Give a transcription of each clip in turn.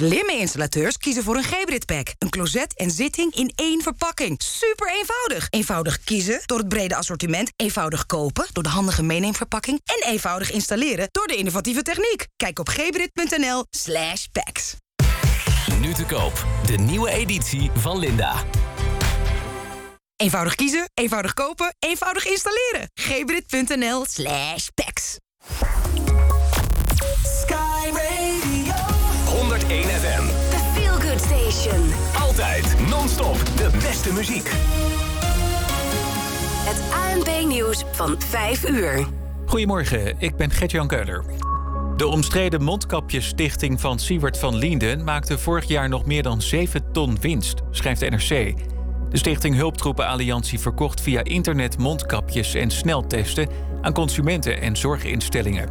Slimme installateurs kiezen voor een Gebrit pack. Een closet en zitting in één verpakking. Super eenvoudig. Eenvoudig kiezen door het brede assortiment. Eenvoudig kopen door de handige meeneemverpakking. En eenvoudig installeren door de innovatieve techniek. Kijk op gebrit.nl slash packs. Nu te koop. De nieuwe editie van Linda. Eenvoudig kiezen, eenvoudig kopen, eenvoudig installeren. gebrit.nl slash packs. Station. Altijd non-stop de beste muziek. Het ANP nieuws van 5 uur. Goedemorgen, ik ben Gert-Jan Keuler. De omstreden mondkapjesstichting van Siewert van Lienden maakte vorig jaar nog meer dan 7 ton winst, schrijft NRC. De stichting Hulptroepen Alliantie verkocht via internet mondkapjes en sneltesten aan consumenten en zorginstellingen.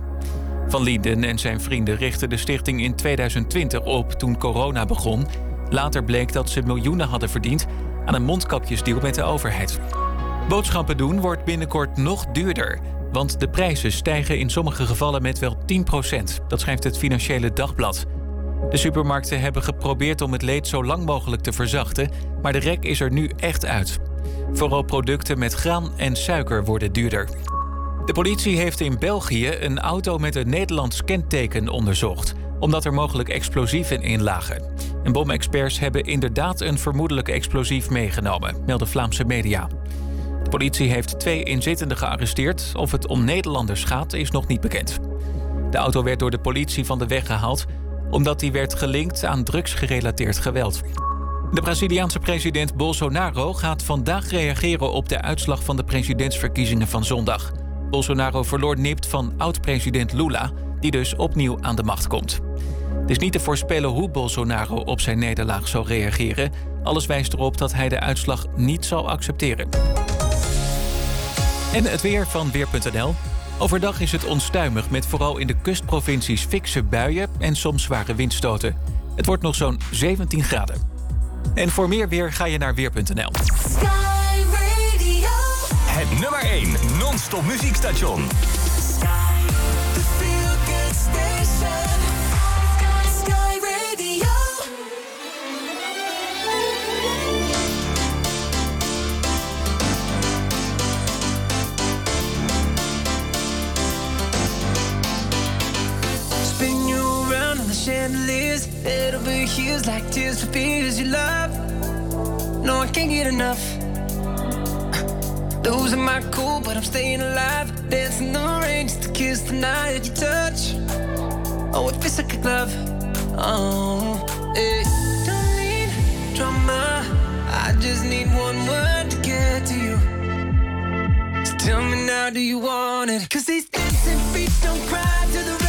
Van Lienden en zijn vrienden richtten de stichting in 2020 op toen corona begon. Later bleek dat ze miljoenen hadden verdiend aan een mondkapjesdeal met de overheid. Boodschappen doen wordt binnenkort nog duurder. Want de prijzen stijgen in sommige gevallen met wel 10%. Dat schrijft het Financiële Dagblad. De supermarkten hebben geprobeerd om het leed zo lang mogelijk te verzachten, maar de rek is er nu echt uit. Vooral producten met graan en suiker worden duurder. De politie heeft in België een auto met een Nederlands kenteken onderzocht, omdat er mogelijk explosieven in lagen. En bomexperts hebben inderdaad een vermoedelijk explosief meegenomen, melden Vlaamse media. De politie heeft twee inzittenden gearresteerd. Of het om Nederlanders gaat, is nog niet bekend. De auto werd door de politie van de weg gehaald omdat die werd gelinkt aan drugsgerelateerd geweld. De Braziliaanse president Bolsonaro gaat vandaag reageren op de uitslag van de presidentsverkiezingen van zondag. Bolsonaro verloor nipt van oud-president Lula, die dus opnieuw aan de macht komt. Het is niet te voorspellen hoe Bolsonaro op zijn nederlaag zal reageren. Alles wijst erop dat hij de uitslag niet zal accepteren. En het weer van Weer.nl. Overdag is het onstuimig met vooral in de kustprovincies fikse buien en soms zware windstoten. Het wordt nog zo'n 17 graden. En voor meer weer ga je naar Weer.nl. Sky Radio. Het nummer 1 non-stop muziekstation. The chandeliers. It'll be heels like tears for fears you love. No, I can't get enough. Losing my cool, but I'm staying alive. Dancing the rain just to kiss the night that you touch. Oh, it feels like a glove. Oh, it don't need drama. I just need one word to get to you. So tell me now, do you want it? Cause these dancing feet don't cry to the rhythm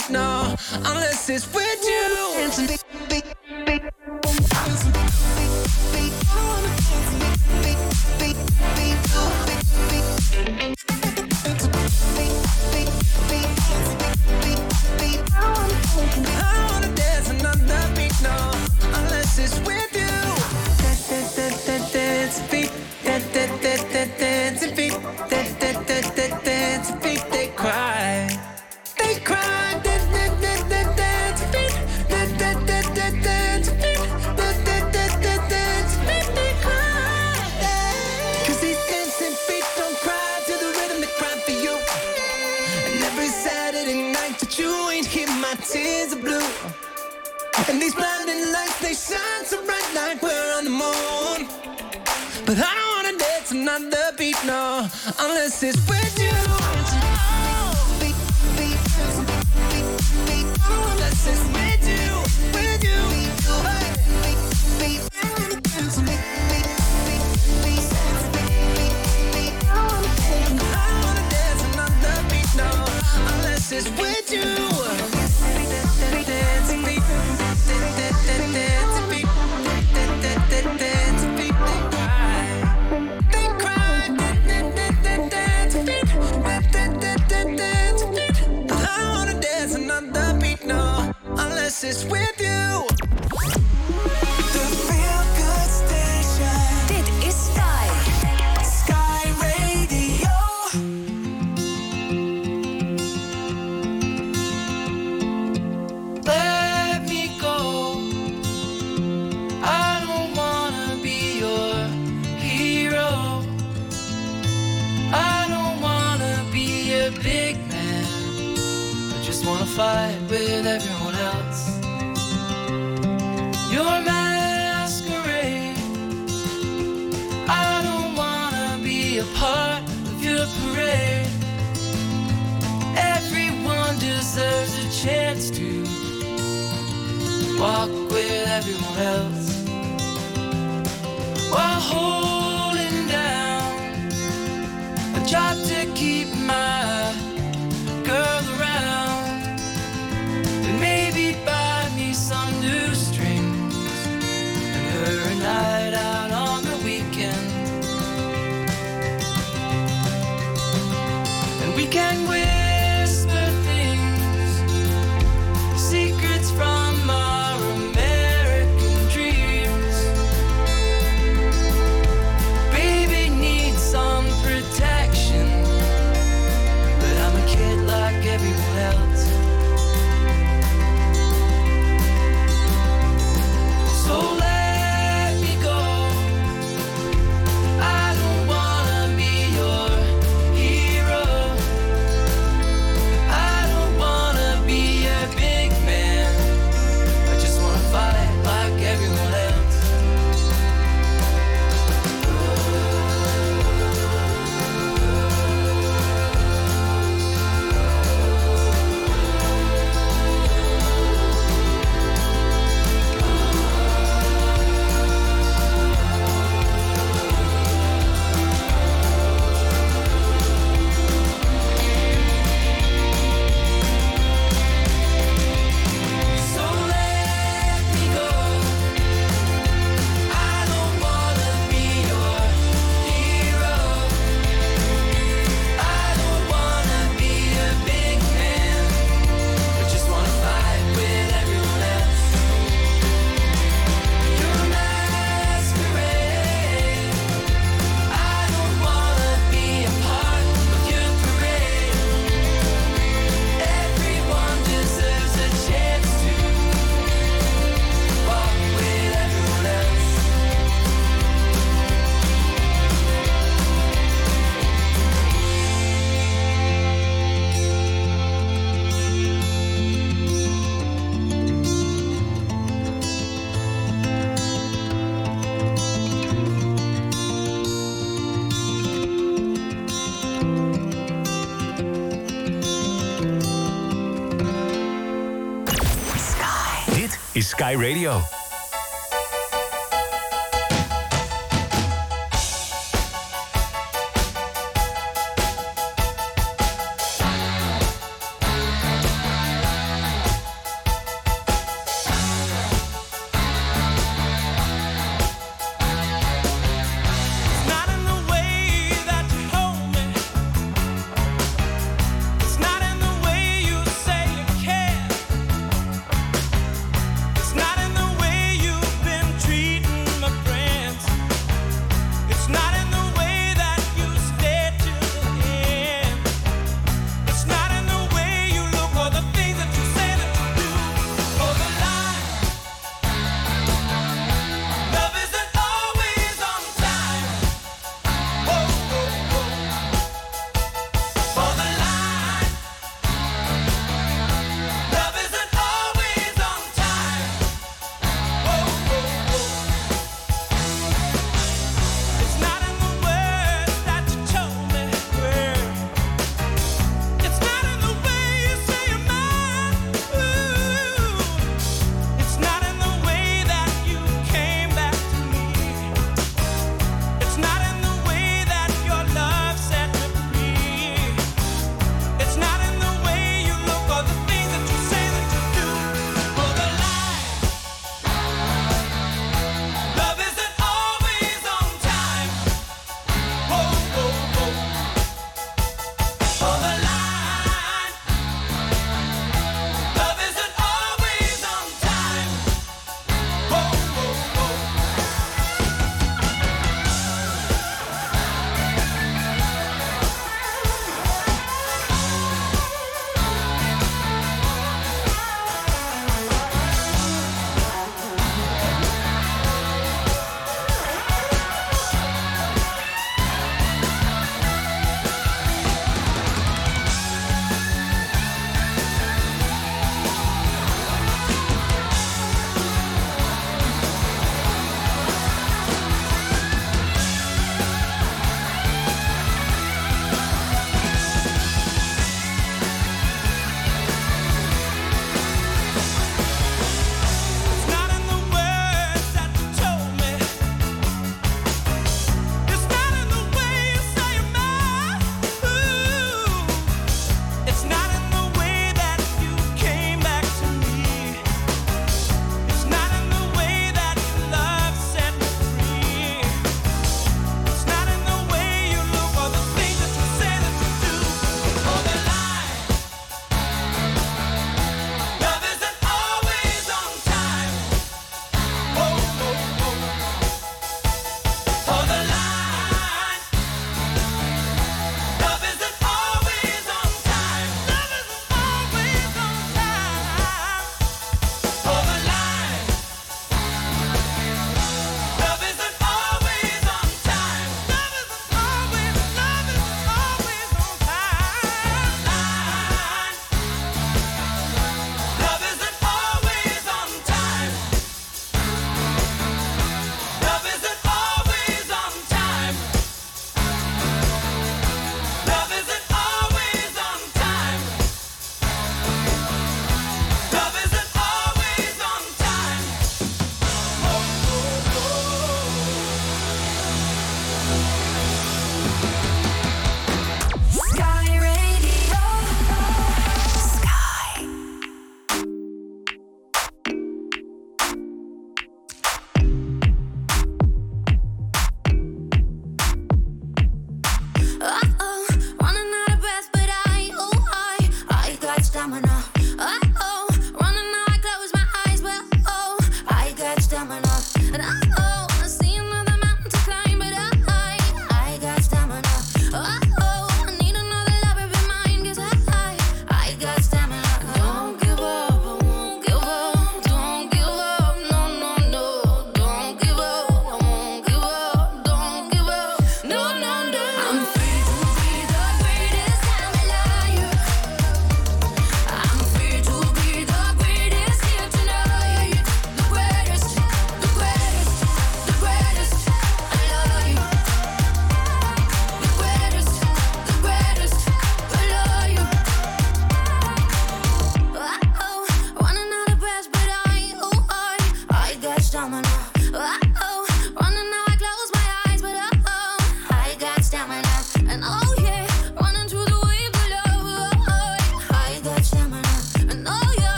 sleep now unless it's with you. But I don't wanna dance another beat, no, unless it's with you. Beat, no, unless it's with you. this is with. Radio.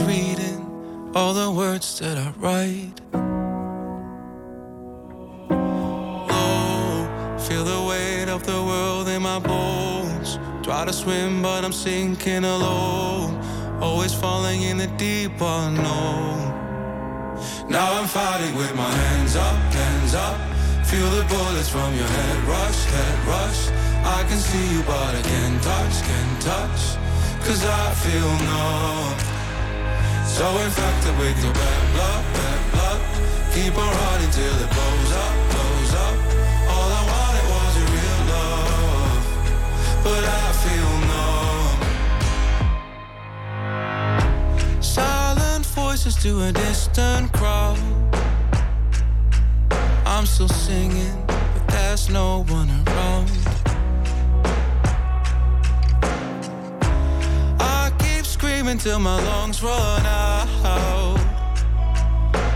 Reading all the words that I write. Oh, feel the weight of the world in my bones. Try to swim, but I'm sinking alone. Always falling in the deep unknown. Now I'm fighting with my hands up, hands up. Feel the bullets from your head rush, head rush. I can see you, but I can't touch, can't touch. Cause I feel numb. So infected with your bad blood, bad blood. Keep on running till it blows up, blows up. All I wanted was your real love. But I feel numb. Silent voices to a distant crowd. I'm still singing, but there's no one around. Screaming till my lungs run out.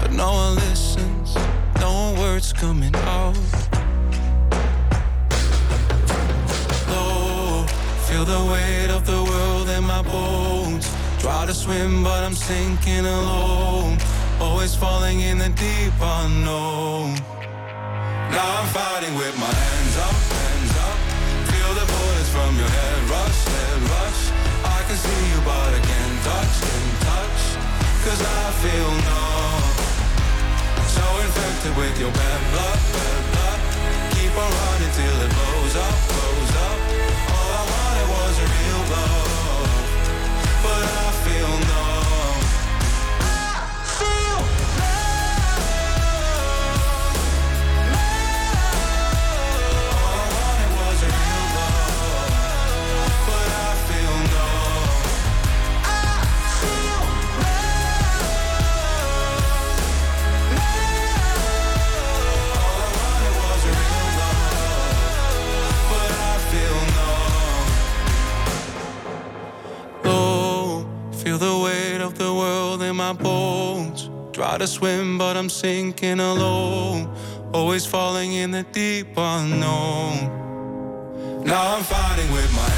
But no one listens, no words coming out. Low, feel the weight of the world in my bones. Try to swim, but I'm sinking alone. Always falling in the deep unknown. Now I'm fighting with my hands up, hands up. Feel the bullets from your head rush, head rush. I can see you, but I can't touch, can't touch. Cause I feel numb. So infected with your bad blood, bad blood. Keep on running till it blows up, blows up. My bones. Try to swim, but I'm sinking alone. Always falling in the deep unknown. Now I'm fighting with my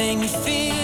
make me feel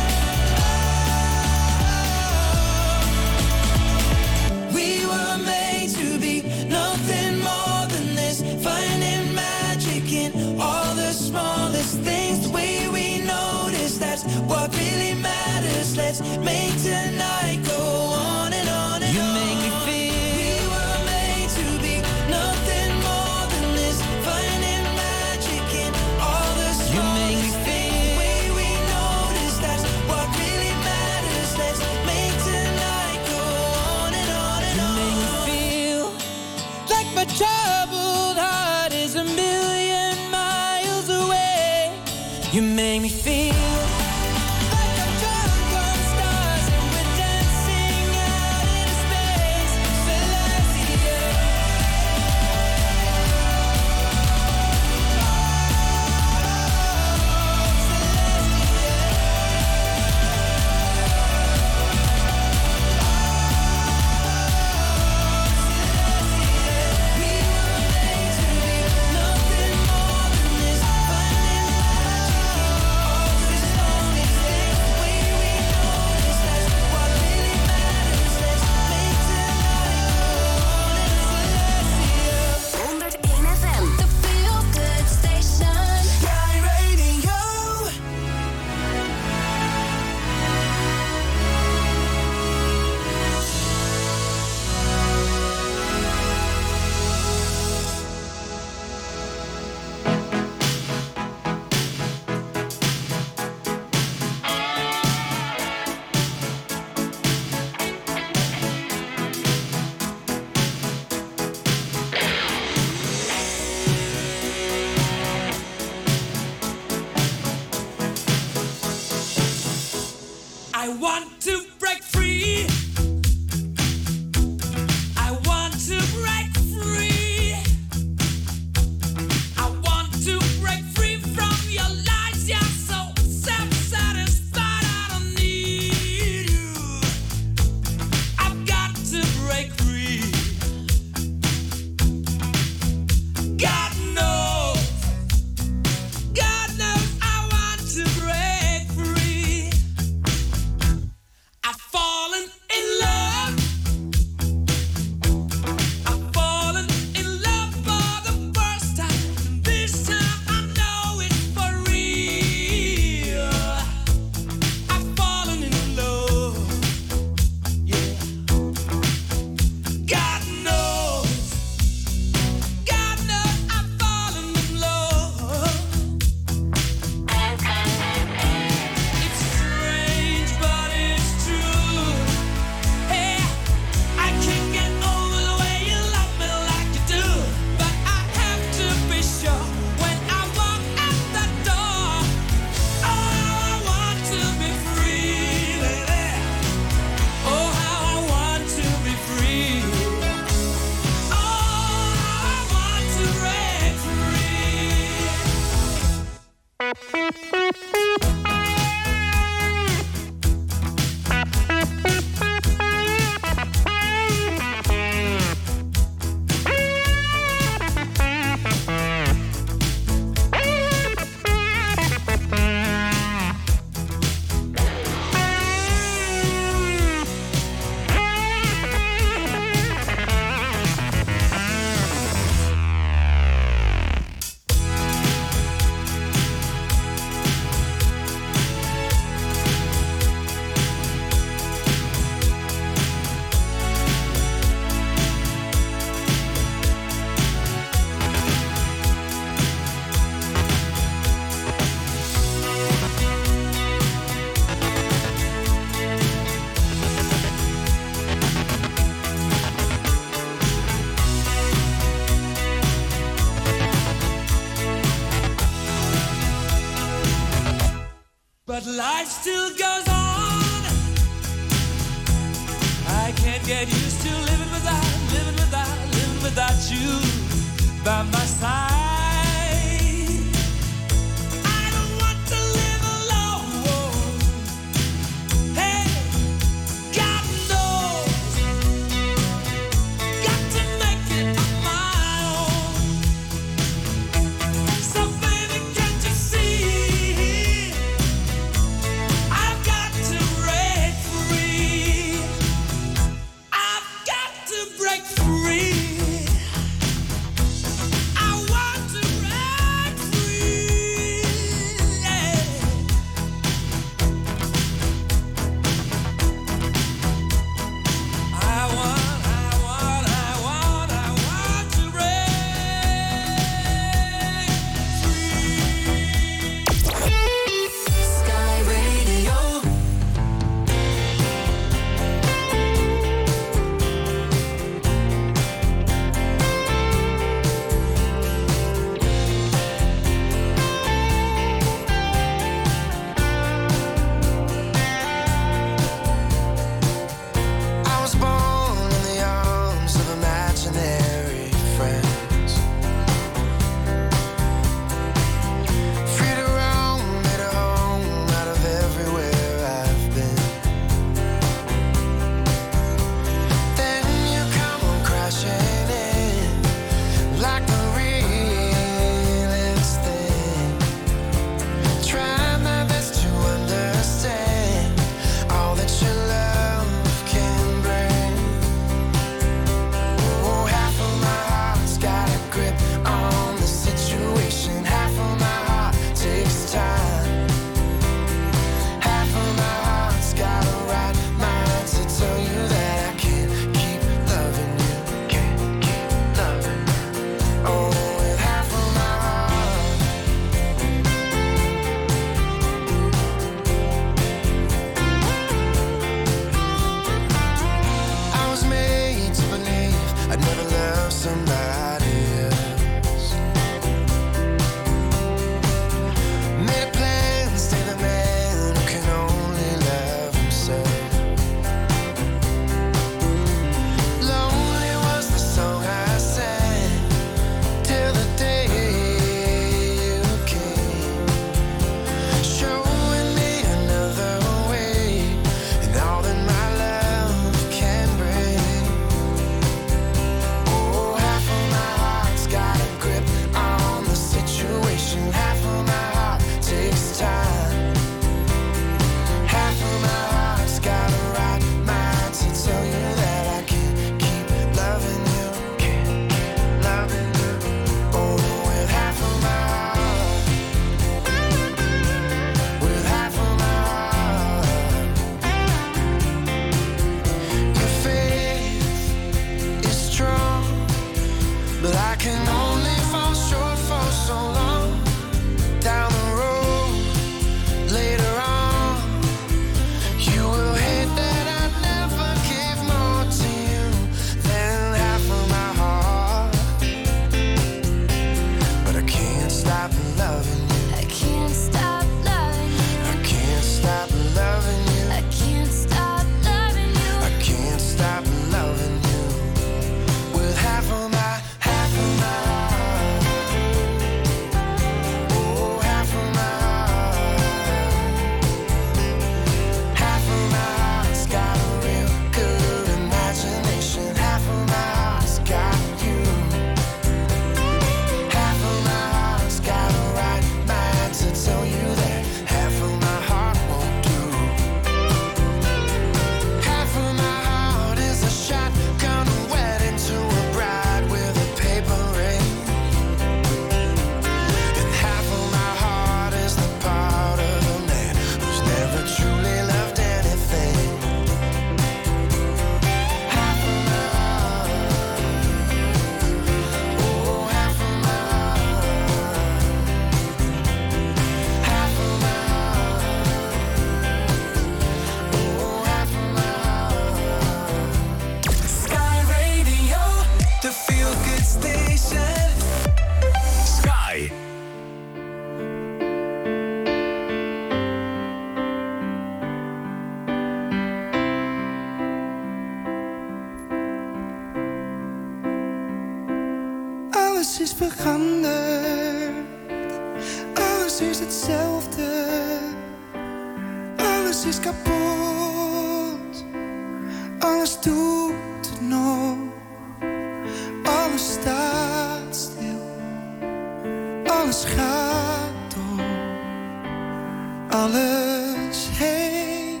alles heen.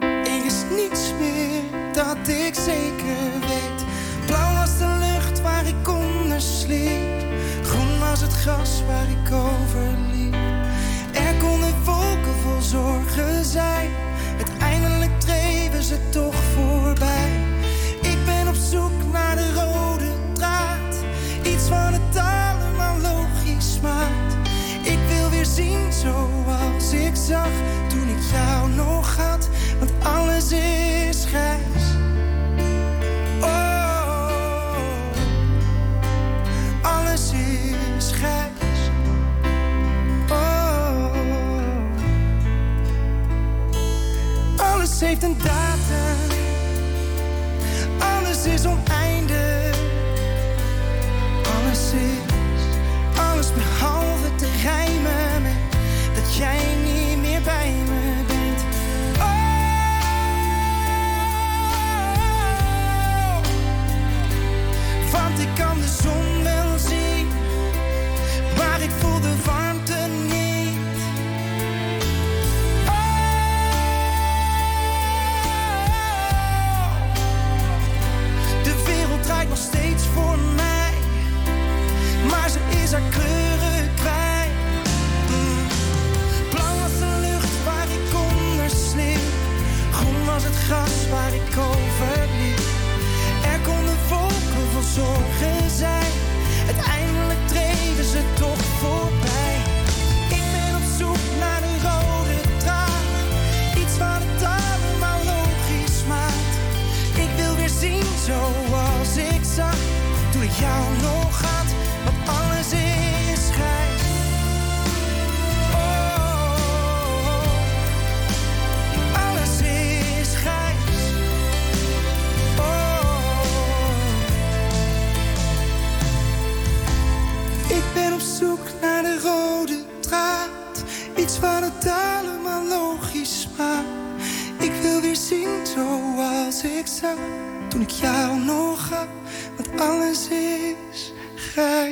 Er is niets meer dat ik zeker weet. Blauw was de lucht waar ik onder sliep. Groen was het gras waar ik over zag toen ik jou nog had, want alles is grijs. Oh, alles is grijs. Oh, alles heeft een dag. toen ik jou nog had, want alles is grijs.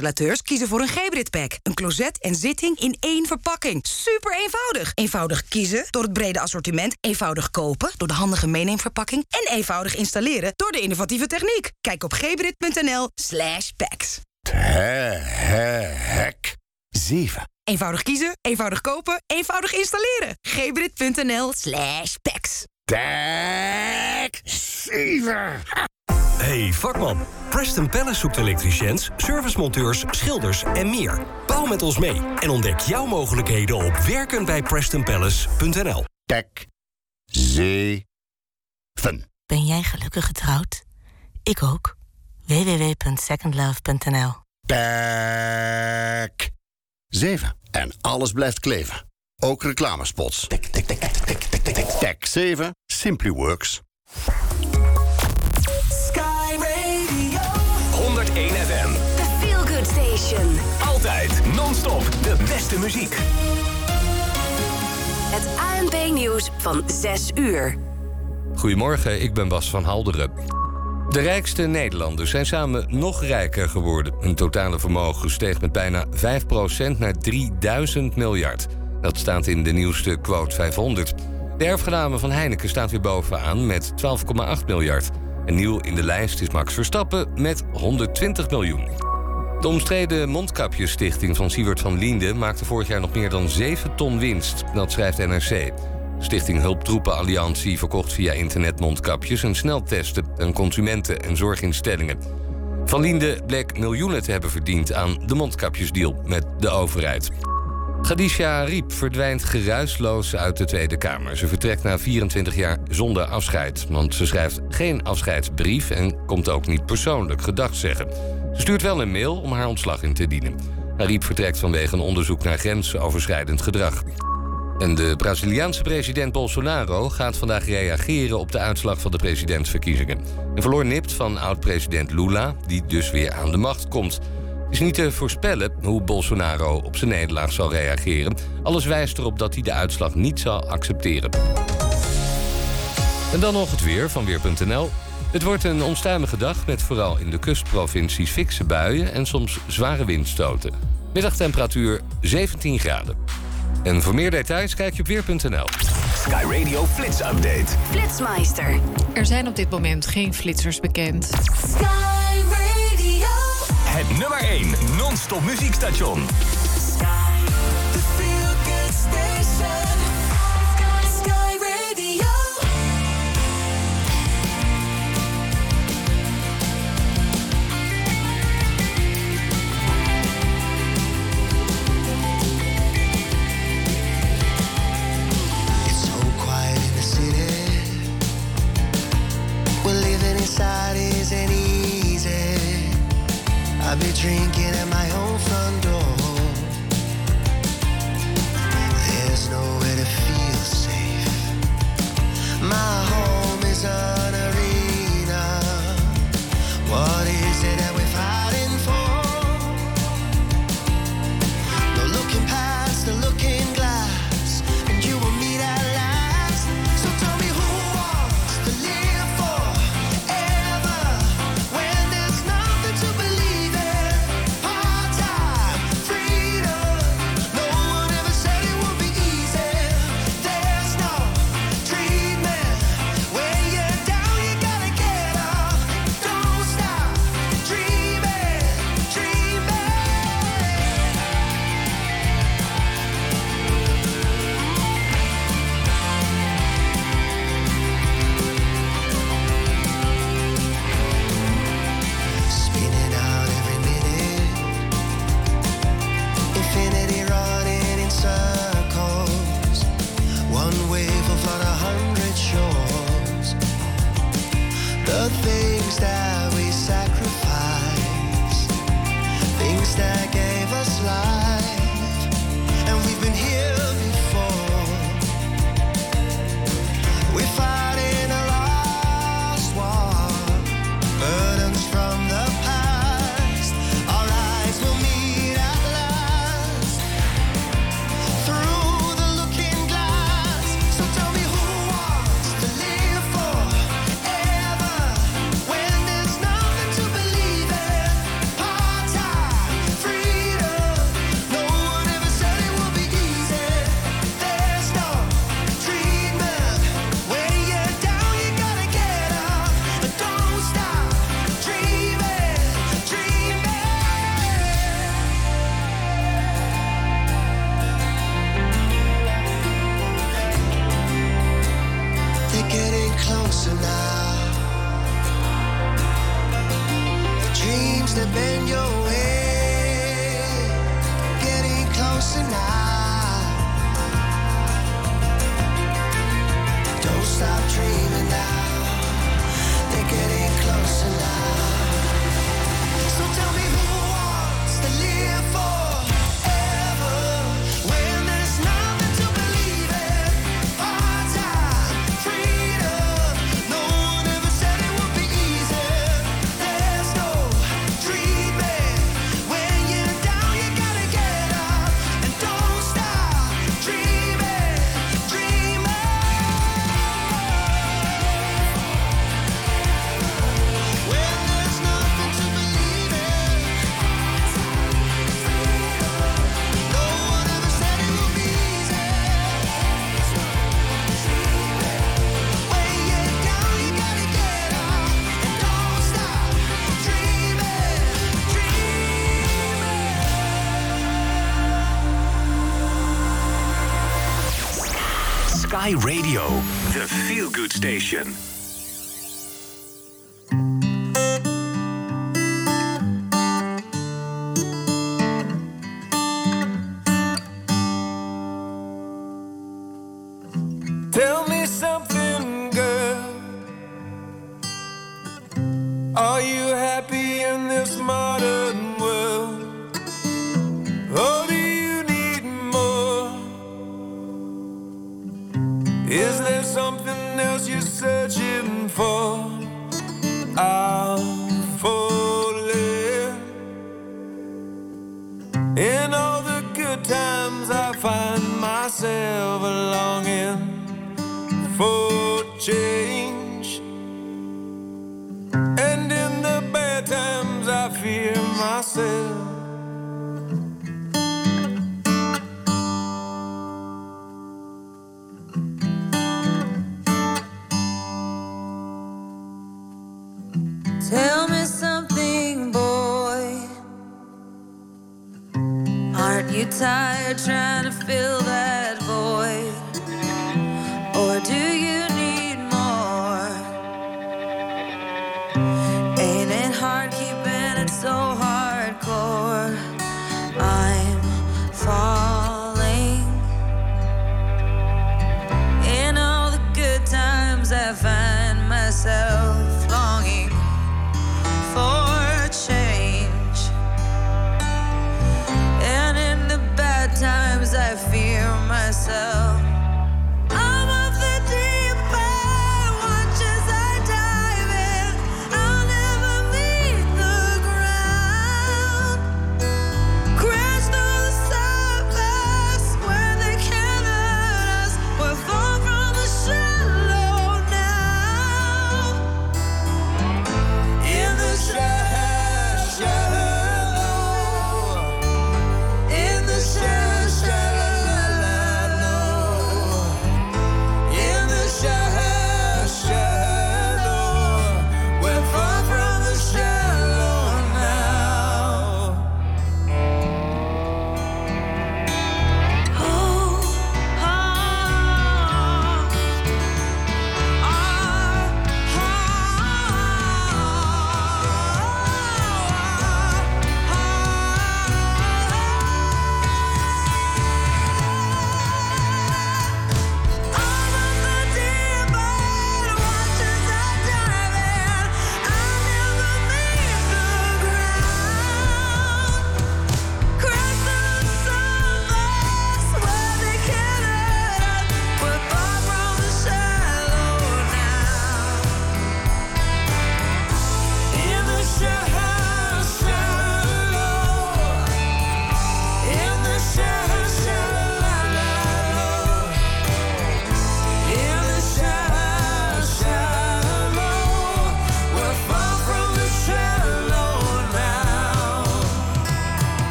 installateurs kiezen voor een Gebrit-pack. Een closet en zitting in één verpakking. Super eenvoudig. Eenvoudig kiezen door het brede assortiment. Eenvoudig kopen door de handige meeneemverpakking. En eenvoudig installeren door de innovatieve techniek. Kijk op gebrit.nl slash packs. Hek 7. Eenvoudig kiezen, eenvoudig kopen, eenvoudig installeren. gebrit.nl slash packs. Tek 7. Hey vakman, Preston Palace zoekt elektriciëns, servicemonteurs, schilders en meer. Bouw met ons mee en ontdek jouw mogelijkheden op werkenbijprestonpalace.nl. Tek 7. Ben jij gelukkig getrouwd? Ik ook. www.secondlove.nl Tek 7. En alles blijft kleven. Ook reclamespots. Tek, tek, tek, tek, tek, tek, tek, tek. Tek 7. Simply Works. Beste muziek. Het ANP-nieuws van 6 uur. Goedemorgen, ik ben Bas van Halderen. De rijkste Nederlanders zijn samen nog rijker geworden. Hun totale vermogen steeg met bijna 5% naar 3000 miljard. Dat staat in de nieuwste quote 500. De erfgename van Heineken staat weer bovenaan met 12,8 miljard. En nieuw in de lijst is Max Verstappen met 120 miljoen. De omstreden Mondkapjesstichting van Siewert van Liende maakte vorig jaar nog meer dan 7 ton winst. Dat schrijft NRC. Stichting Hulptroepen Alliantie verkocht via internet mondkapjes en sneltesten aan consumenten en zorginstellingen. Van Liende bleek miljoenen te hebben verdiend aan de mondkapjesdeal met de overheid. Khadija Ariep verdwijnt geruisloos uit de Tweede Kamer. Ze vertrekt na 24 jaar zonder afscheid. Want ze schrijft geen afscheidsbrief en komt ook niet persoonlijk gedag zeggen. Stuurt wel een mail om haar ontslag in te dienen. Ariep vertrekt vanwege een onderzoek naar grensoverschrijdend gedrag. En de Braziliaanse president Bolsonaro gaat vandaag reageren op de uitslag van de presidentsverkiezingen. En verloor nipt van oud-president Lula, die dus weer aan de macht komt. Het is niet te voorspellen hoe Bolsonaro op zijn nederlaag zal reageren. Alles wijst erop dat hij de uitslag niet zal accepteren. En dan nog het weer van Weer.nl. Het wordt een onstuimige dag met vooral in de kustprovincies fikse buien en soms zware windstoten. Middagtemperatuur 17 graden. En voor meer details kijk je op Weer.nl. Sky Radio Flits Update. Flitsmeister. Er zijn op dit moment geen flitsers bekend. Sky Radio. Het nummer 1 non-stop muziekstation. The Feel Good Station. I'll be drinking at my own front door. There's nowhere to feel safe. My home is a Sky Radio, the feel good station.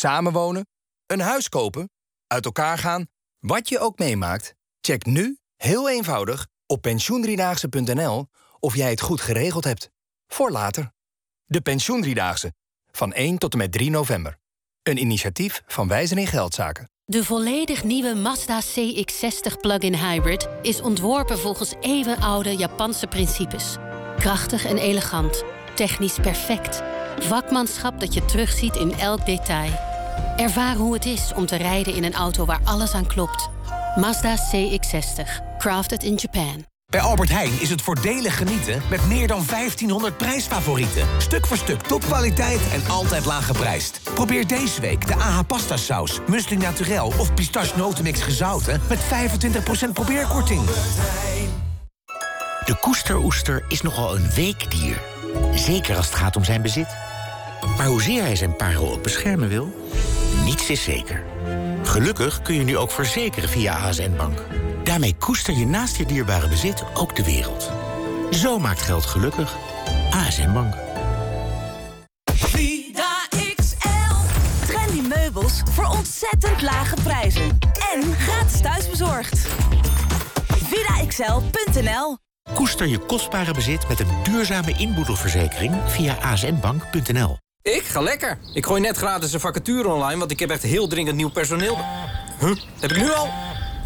Samenwonen, een huis kopen, uit elkaar gaan, wat je ook meemaakt, check nu, heel eenvoudig, op pensioendriedaagse.nl of jij het goed geregeld hebt. Voor later. De Pensioendriedaagse. Van 1 tot en met 3 november. Een initiatief van Wijzen in Geldzaken. De volledig nieuwe Mazda CX-60 plug-in hybrid is ontworpen volgens eeuwenoude Japanse principes. Krachtig en elegant, technisch perfect. Vakmanschap dat je terugziet in elk detail. Ervaar hoe het is om te rijden in een auto waar alles aan klopt. Mazda CX-60. Crafted in Japan. Bij Albert Heijn is het voordelig genieten met meer dan 1500 prijsfavorieten. Stuk voor stuk topkwaliteit en altijd laag geprijsd. Probeer deze week de AH pasta saus, muesli naturel of pistache notenmix gezouten met 25% probeerkorting. De koesteroester is nogal een weekdier. Zeker als het gaat om zijn bezit. Maar hoezeer hij zijn parel ook beschermen wil, niets is zeker. Gelukkig kun je nu ook verzekeren via ASN Bank. Daarmee koester je naast je dierbare bezit ook de wereld. Zo maakt geld gelukkig. ASN Bank. Vida XL. Trendy meubels voor ontzettend lage prijzen. En gratis thuisbezorgd. VidaXL.nl Koester je kostbare bezit met een duurzame inboedelverzekering via asnbank.nl. Ik ga lekker. Ik gooi net gratis een vacature online, want ik heb echt heel dringend nieuw personeel. Huh? Heb ik nu al?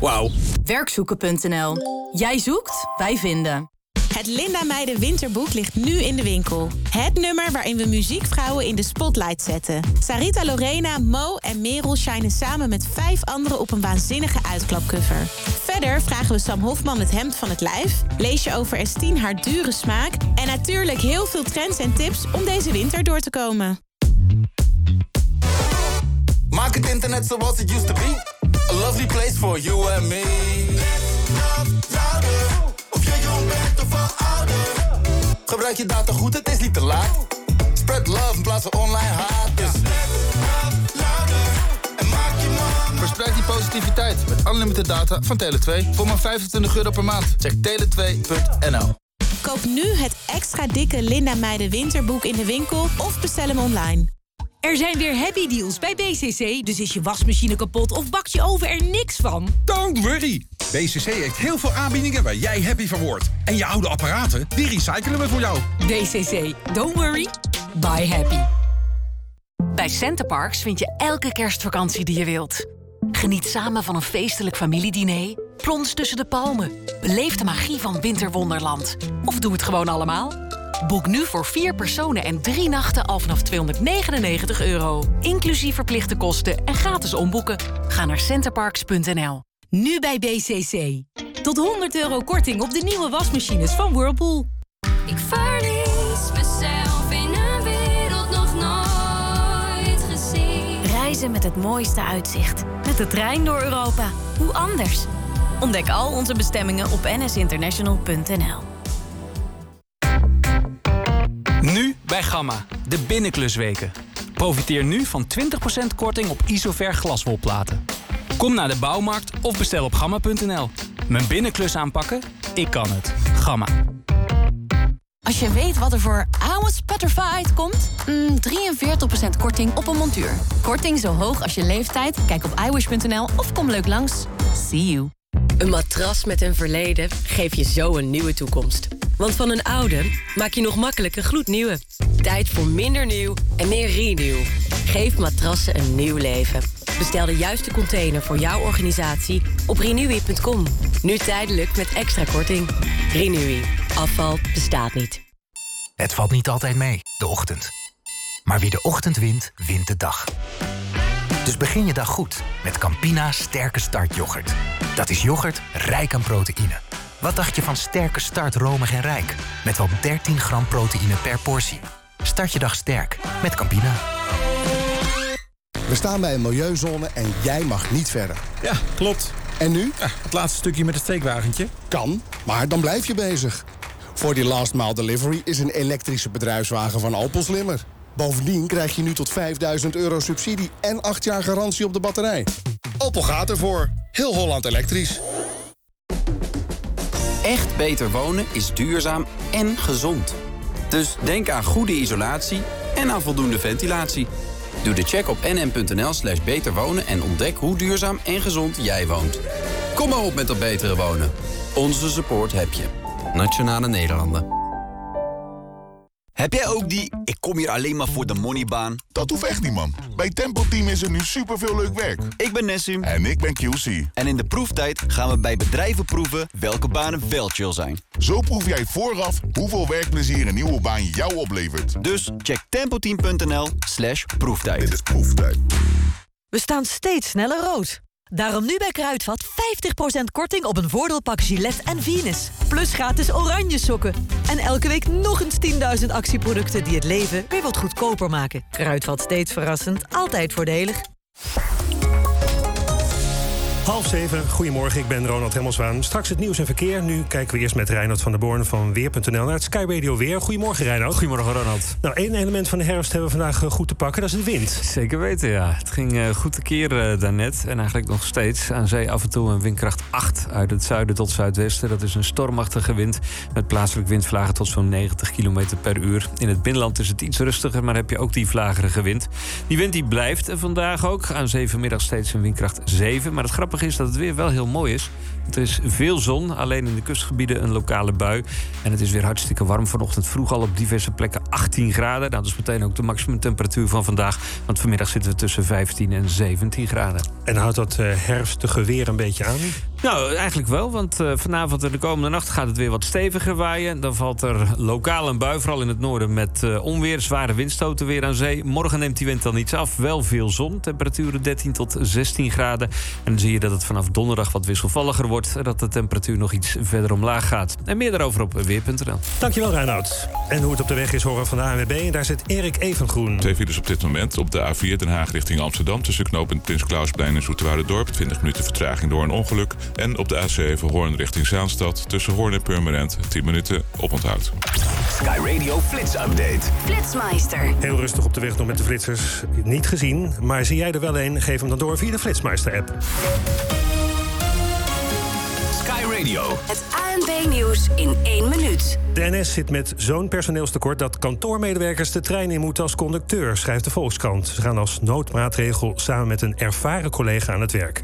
Wauw. Werkzoeken.nl. Jij zoekt, wij vinden. Het Linda Meijden Winterboek ligt nu in de winkel. Het nummer waarin we muziekvrouwen in de spotlight zetten. Sarita Lorena, Mo en Merel shinen samen met vijf anderen op een waanzinnige uitklapcover. Verder vragen we Sam Hofman het hemd van het lijf. Lees je over Estine haar dure smaak. En natuurlijk heel veel trends en tips om deze winter door te komen. Maak het internet zoals het used to be. A lovely place for you and me. Jong bent of al ouder. Gebruik je data goed, het is niet te laat. Spread love in plaats van online haat. Dus Verspreid die positiviteit met unlimited data van Tele2 voor maar 25 euro per maand. Check tele2.nl. Koop nu het extra dikke Linda Meijden Winterboek in de winkel of bestel hem online. Er zijn weer happy deals bij BCC, dus is je wasmachine kapot of bakt je oven er niks van? Don't worry! BCC heeft heel veel aanbiedingen waar jij happy van wordt. En je oude apparaten, die recyclen we voor jou. BCC, don't worry, buy happy. Bij Centerparks vind je elke kerstvakantie die je wilt. Geniet samen van een feestelijk familiediner, plons tussen de palmen, beleef de magie van Winterwonderland. Of doe het gewoon allemaal. Boek nu voor vier personen en drie nachten al vanaf 299 euro. Inclusief verplichte kosten en gratis omboeken. Ga naar centerparks.nl. Nu bij BCC. Tot 100 euro korting op de nieuwe wasmachines van Whirlpool. Ik verlies mezelf in een wereld nog nooit gezien. Reizen met het mooiste uitzicht. Met de trein door Europa. Hoe anders? Ontdek al onze bestemmingen op nsinternational.nl. Nu bij Gamma, de binnenklusweken. Profiteer nu van 20% korting op Isover glaswolplaten. Kom naar de bouwmarkt of bestel op gamma.nl. Mijn binnenklus aanpakken? Ik kan het. Gamma. Als je weet wat er voor Owens Petrified komt... Mm, 43% korting op een montuur. Korting zo hoog als je leeftijd? Kijk op iwish.nl of kom leuk langs. See you. Een matras met een verleden geeft je zo een nieuwe toekomst. Want van een oude maak je nog makkelijk een gloednieuwe. Tijd voor minder nieuw en meer renew. Geef matrassen een nieuw leven. Bestel de juiste container voor jouw organisatie op renewy.com. Nu tijdelijk met extra korting. Renewy. Afval bestaat niet. Het valt niet altijd mee, de ochtend. Maar wie de ochtend wint, wint de dag. Dus begin je dag goed met Campina Sterke Start yoghurt. Dat is yoghurt rijk aan proteïne. Wat dacht je van Sterke Start romig en rijk? Met wel 13 gram proteïne per portie. Start je dag sterk met Campina. We staan bij een milieuzone en jij mag niet verder. Ja, klopt. En nu? het laatste stukje met het steekwagentje. Kan, maar dan blijf je bezig. Voor die last mile delivery is een elektrische bedrijfswagen van Opel slimmer. Bovendien krijg je nu tot 5000 euro subsidie en 8 jaar garantie op de batterij. Opel gaat ervoor. Heel Holland elektrisch. Echt beter wonen is duurzaam en gezond. Dus denk aan goede isolatie en aan voldoende ventilatie. Doe de check op nm.nl slash beter wonen en ontdek hoe duurzaam en gezond jij woont. Kom maar op met dat betere wonen. Onze support heb je. Nationale Nederlanden. Heb jij ook die ik kom hier alleen maar voor de moneybaan? Dat hoeft echt niet, man. Bij Tempo Team is er nu superveel leuk werk. Ik ben Nessim. En ik ben QC. En in de proeftijd gaan we bij bedrijven proeven welke banen wel chill zijn. Zo proef jij vooraf hoeveel werkplezier een nieuwe baan jou oplevert. Dus check tempoteam.nl slash proeftijd. Dit is proeftijd. We staan steeds sneller rood. Daarom nu bij Kruidvat 50% korting op een voordeelpak Gillette en Venus. Plus gratis oranje sokken. En elke week nog eens 10.000 actieproducten die het leven weer wat goedkoper maken. Kruidvat steeds verrassend, altijd voordelig. Half zeven, goedemorgen, ik ben Ronald Hemmelswaan. Straks het nieuws en verkeer. Nu kijken we eerst met Reinhard van der Born van Weer.nl naar het Sky Radio Weer. Goedemorgen Reinhard. Goedemorgen Ronald. Nou, één element van de herfst hebben we vandaag eh, goed te pakken, dat is de wind. Zeker weten, ja. Het ging uh, goed te keren uh, daarnet en eigenlijk nog steeds. Aan zee af en toe een windkracht 8 uit het zuiden tot zuidwesten. Dat is een stormachtige wind met plaatselijk windvlagen tot zo'n 90 km per uur. In het binnenland is het iets rustiger, maar heb je ook die vlagerige wind. Die wind die blijft vandaag ook. Aan zee vanmiddag steeds een windkracht 7. Maar het grappige is dat het weer wel heel mooi is. Er is veel zon, alleen in de kustgebieden een lokale bui. En het is weer hartstikke warm. Vanochtend vroeg al op diverse plekken 18 graden. Nou, dat is meteen ook de maximumtemperatuur van vandaag. Want vanmiddag zitten we tussen 15 en 17 graden. En houdt dat uh, herfstige weer een beetje aan? Nou, eigenlijk wel. Want uh, vanavond en de komende nacht gaat het weer wat steviger waaien. Dan valt er lokaal een bui, vooral in het noorden, met uh, onweer. Zware windstoten weer aan zee. Morgen neemt die wind dan iets af. Wel veel zon. Temperaturen 13 tot 16 graden. En dan zie je dat het vanaf donderdag wat wisselvalliger wordt. En dat de temperatuur nog iets verder omlaag gaat. En meer daarover op weer.nl. Dankjewel, Reinoud. En hoe het op de weg is horen van de ANWB. En daar zit Erik Evengroen. Twee files op dit moment. Op de A4 Den Haag richting Amsterdam. Tussen knooppunt Prins Klausplein en Dorp. 20 minuten vertraging door een ongeluk. En op de A7 Hoorn richting Zaanstad. Tussen Hoorn en Purmerend. 10 minuten op onthoud. Sky Radio Flits Update. Flitsmeister. Heel rustig op de weg nog met de flitsers. Niet gezien, maar zie jij er wel een? Geef hem dan door via de Flitsmeister-app. Radio. Het ANB-nieuws in één minuut. De NS zit met zo'n personeelstekort dat kantoormedewerkers de trein in moeten als conducteur, schrijft de Volkskrant. Ze gaan als noodmaatregel samen met een ervaren collega aan het werk.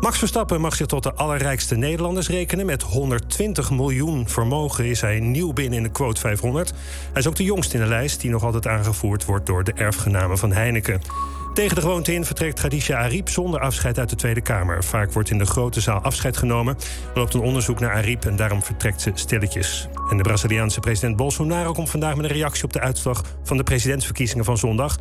Max Verstappen mag zich tot de allerrijkste Nederlanders rekenen. Met 120 miljoen vermogen is hij nieuw binnen in de quote 500. Hij is ook de jongste in de lijst die nog altijd aangevoerd wordt door de erfgenamen van Heineken. Tegen de gewoonte in vertrekt Khadija Ariep zonder afscheid uit de Tweede Kamer. Vaak wordt in de grote zaal afscheid genomen. Er loopt een onderzoek naar Ariep en daarom vertrekt ze stilletjes. En de Braziliaanse president Bolsonaro komt vandaag met een reactie op de uitslag van de presidentsverkiezingen van zondag.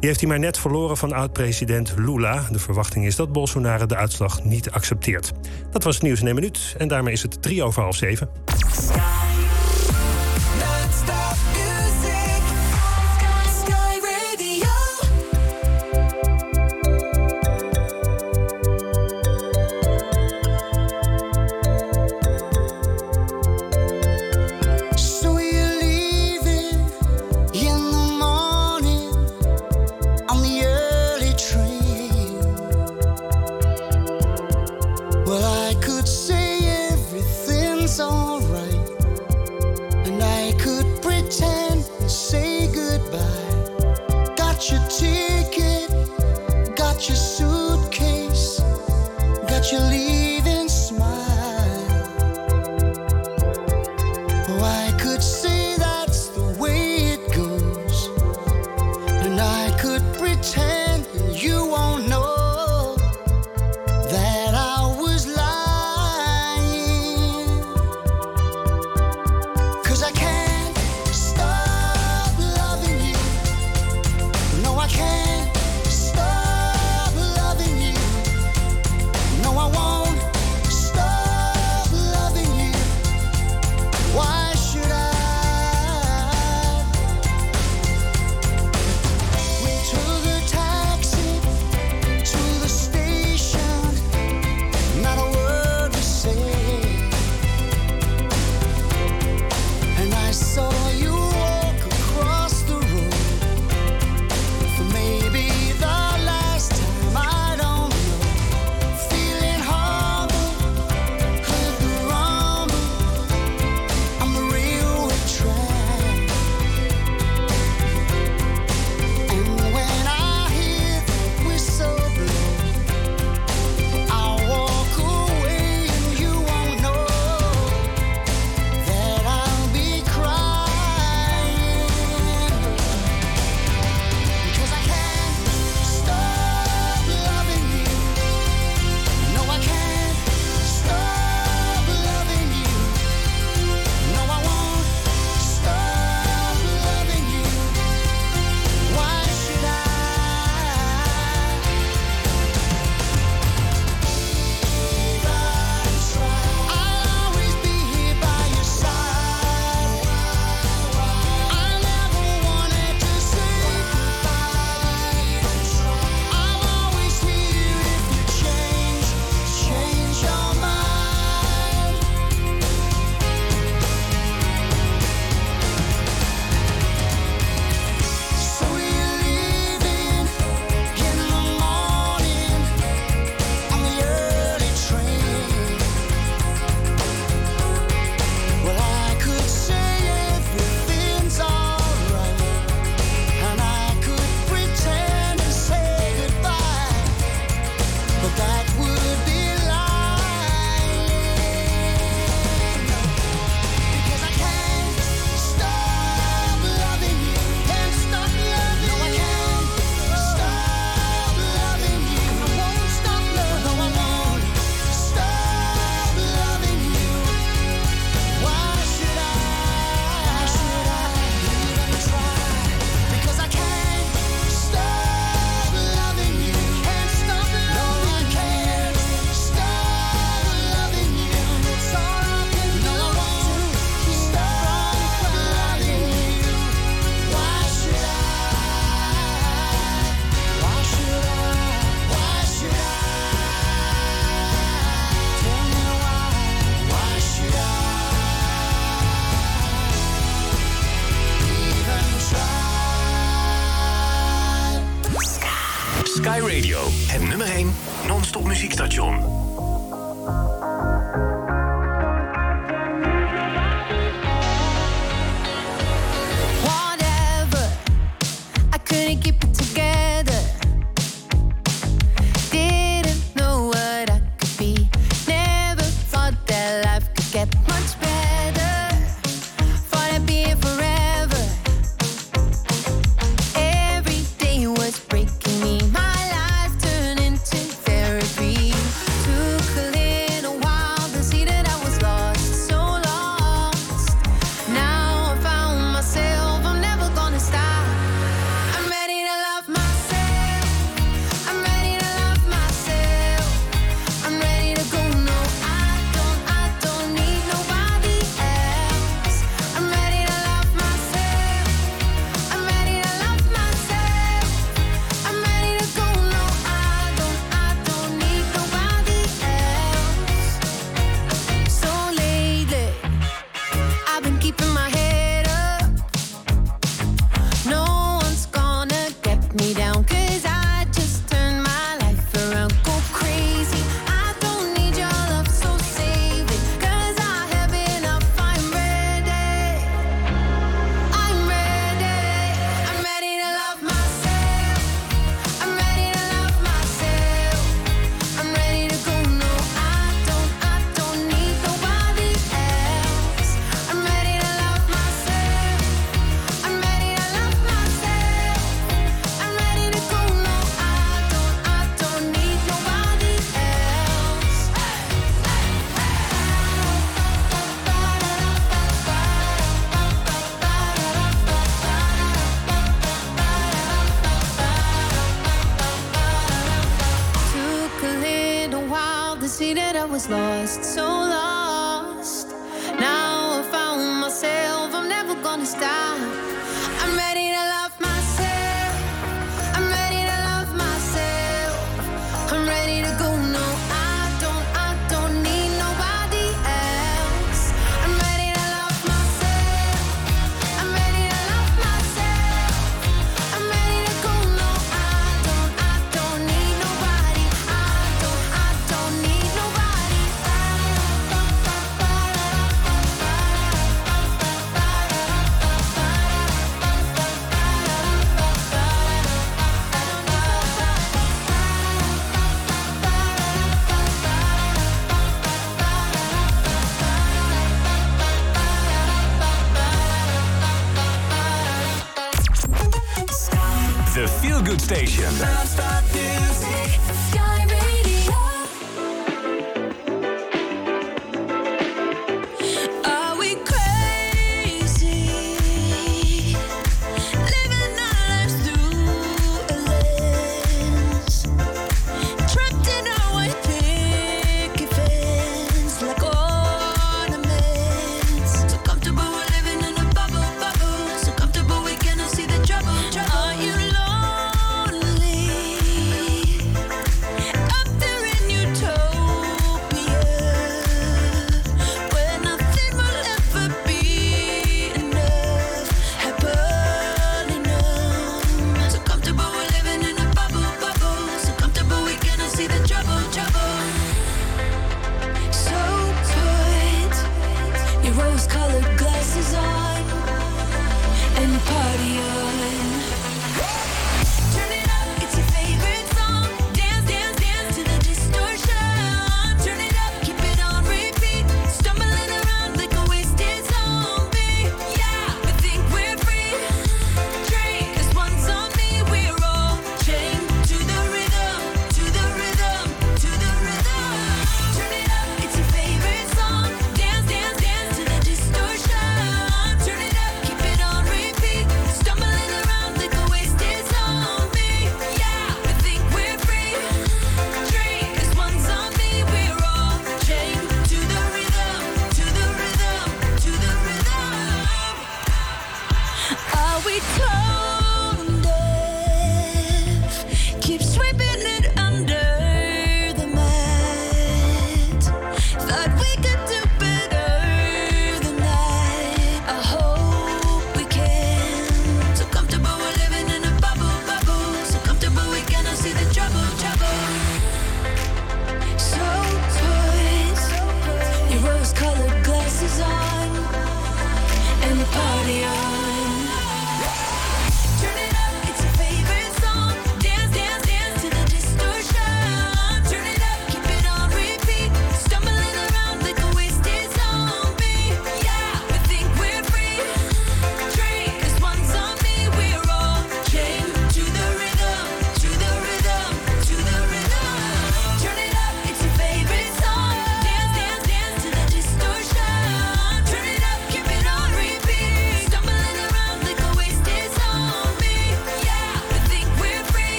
Die heeft hij maar net verloren van oud-president Lula. De verwachting is dat Bolsonaro de uitslag niet accepteert. Dat was het nieuws in één minuut. En daarmee is het drie over half zeven.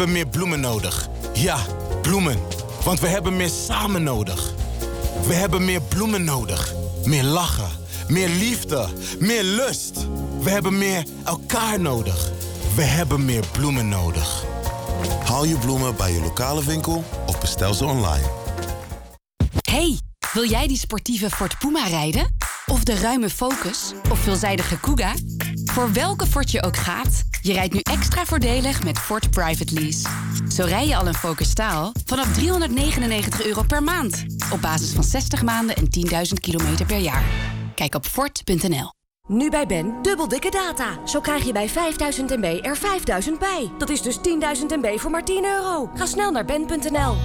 Hebben meer bloemen nodig. Ja, bloemen. Want we hebben meer samen nodig. We hebben meer bloemen nodig. Meer lachen. Meer liefde. Meer lust. We hebben meer elkaar nodig. We hebben meer bloemen nodig. Haal je bloemen bij je lokale winkel of bestel ze online. Hey, wil jij die sportieve Ford Puma rijden? Of de ruime Focus? Of veelzijdige Kuga? Voor welke Ford je ook gaat, je rijdt nu extra voordelig met Ford Private Lease. Zo rij je al een Focus staal vanaf 399 euro per maand. Op basis van 60 maanden en 10.000 kilometer per jaar. Kijk op Ford.nl. Nu bij Ben, dubbel dikke data. Zo krijg je bij 5000 MB er 5000 bij. Dat is dus 10.000 MB voor maar 10 euro. Ga snel naar ben.nl.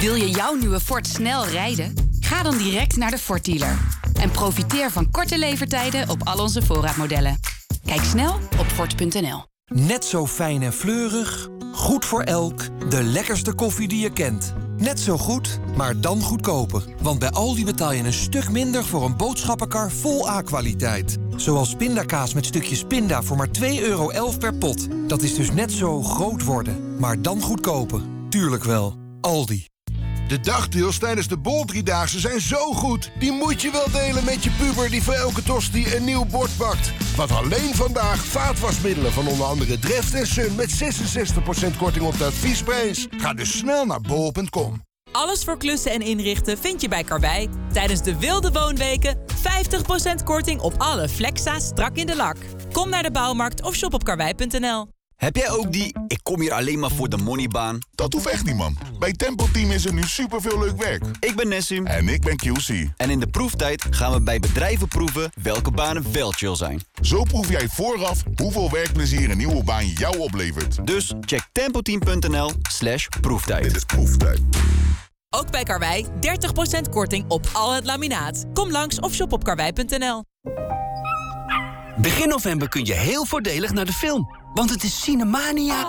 Wil je jouw nieuwe Ford snel rijden? Ga dan direct naar de Ford dealer. En profiteer van korte levertijden op al onze voorraadmodellen. Kijk snel op Ford.nl. Net zo fijn en fleurig, goed voor elk, de lekkerste koffie die je kent. Net zo goed, maar dan goedkoper. Want bij Aldi betaal je een stuk minder voor een boodschappenkar vol A-kwaliteit. Zoals pindakaas met stukjes pinda voor maar 2,11 euro per pot. Dat is dus net zo groot worden, maar dan goedkoper. Tuurlijk wel, Aldi. De dagdeals tijdens de Bol-driedaagse zijn zo goed. Die moet je wel delen met je puber die voor elke tosti een nieuw bord bakt. Want alleen vandaag vaatwasmiddelen van onder andere Dreft en Sun... met 66% korting op de adviesprijs. Ga dus snel naar bol.com. Alles voor klussen en inrichten vind je bij Karwei. Tijdens de wilde woonweken 50% korting op alle Flexa strak in de lak. Kom naar de bouwmarkt of shop op karwei.nl. Heb jij ook die ik kom hier alleen maar voor de moneybaan? Dat hoeft echt niet, man. Bij Tempo Team is er nu superveel leuk werk. Ik ben Nessim. En ik ben QC. En in de proeftijd gaan we bij bedrijven proeven welke banen wel chill zijn. Zo proef jij vooraf hoeveel werkplezier een nieuwe baan jou oplevert. Dus check tempoteam.nl slash proeftijd. Dit is proeftijd. Ook bij Karwei 30% korting op al het laminaat. Kom langs of shop op karwei.nl. Begin november kun je heel voordelig naar de film. Want het is Cinemania.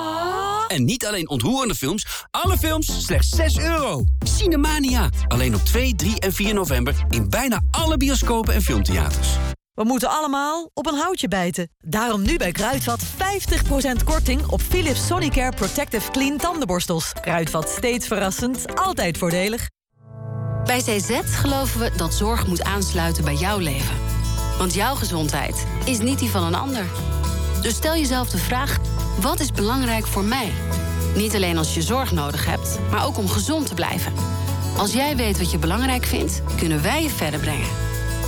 En niet alleen ontroerende films, alle films slechts 6 euro. Cinemania. Alleen op 2, 3 en 4 november in bijna alle bioscopen en filmtheaters. We moeten allemaal op een houtje bijten. Daarom nu bij Kruidvat 50% korting op Philips Sonicare Protective Clean tandenborstels. Kruidvat steeds verrassend, altijd voordelig. Bij CZ geloven we dat zorg moet aansluiten bij jouw leven. Want jouw gezondheid is niet die van een ander. Dus stel jezelf de vraag, wat is belangrijk voor mij? Niet alleen als je zorg nodig hebt, maar ook om gezond te blijven. Als jij weet wat je belangrijk vindt, kunnen wij je verder brengen.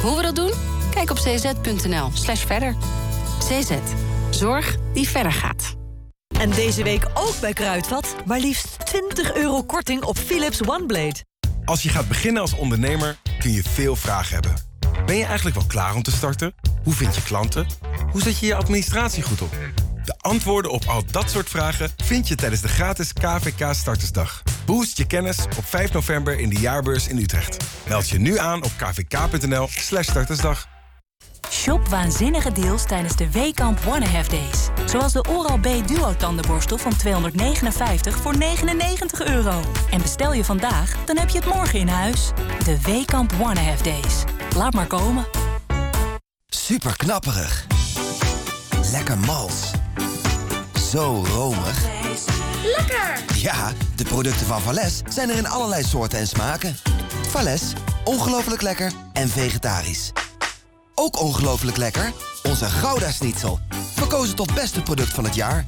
Hoe we dat doen? Kijk op cz.nl slash verder. CZ. Zorg die verder gaat. En deze week ook bij Kruidvat, maar liefst 20 euro korting op Philips OneBlade. Als je gaat beginnen als ondernemer kun je veel vragen hebben. Ben je eigenlijk wel klaar om te starten? Hoe vind je klanten? Hoe zet je je administratie goed op? De antwoorden op al dat soort vragen vind je tijdens de gratis KVK Startersdag. Boost je kennis op 5 november in de jaarbeurs in Utrecht. Meld je nu aan op kvk.nl slash startersdag. Shop waanzinnige deals tijdens de Weekamp One Half Days. Zoals de Oral-B Duo tandenborstel van 259 voor 99 euro. En bestel je vandaag, dan heb je het morgen in huis. De Weekamp One Half Days. Laat maar komen. Super knapperig. Lekker mals. Zo romig. Lekker! Ja, de producten van Vales zijn er in allerlei soorten en smaken. Vales, ongelooflijk lekker en vegetarisch. Ook ongelooflijk lekker, onze Gouda Schnitzel. Verkozen tot beste product van het jaar.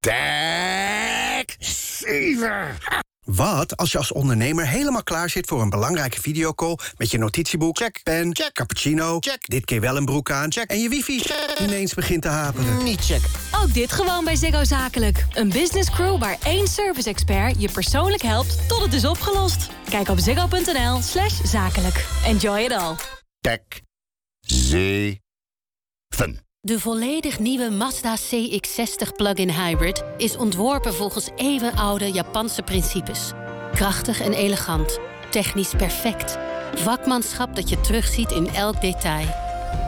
Tag 7. Wat als je als ondernemer helemaal klaar zit voor een belangrijke videocall... met je notitieboek, check, pen, check, cappuccino, check, dit keer wel een broek aan, check... en je wifi check, ineens begint te haperen. Niet check. Ook dit gewoon bij Ziggo Zakelijk. Een business crew waar één service-expert je persoonlijk helpt tot het is opgelost. Kijk op ziggo.nl slash zakelijk. Enjoy it all. Tag 7. De volledig nieuwe Mazda CX-60 plug-in hybrid is ontworpen volgens eeuwenoude Japanse principes. Krachtig en elegant, technisch perfect. Vakmanschap dat je terugziet in elk detail.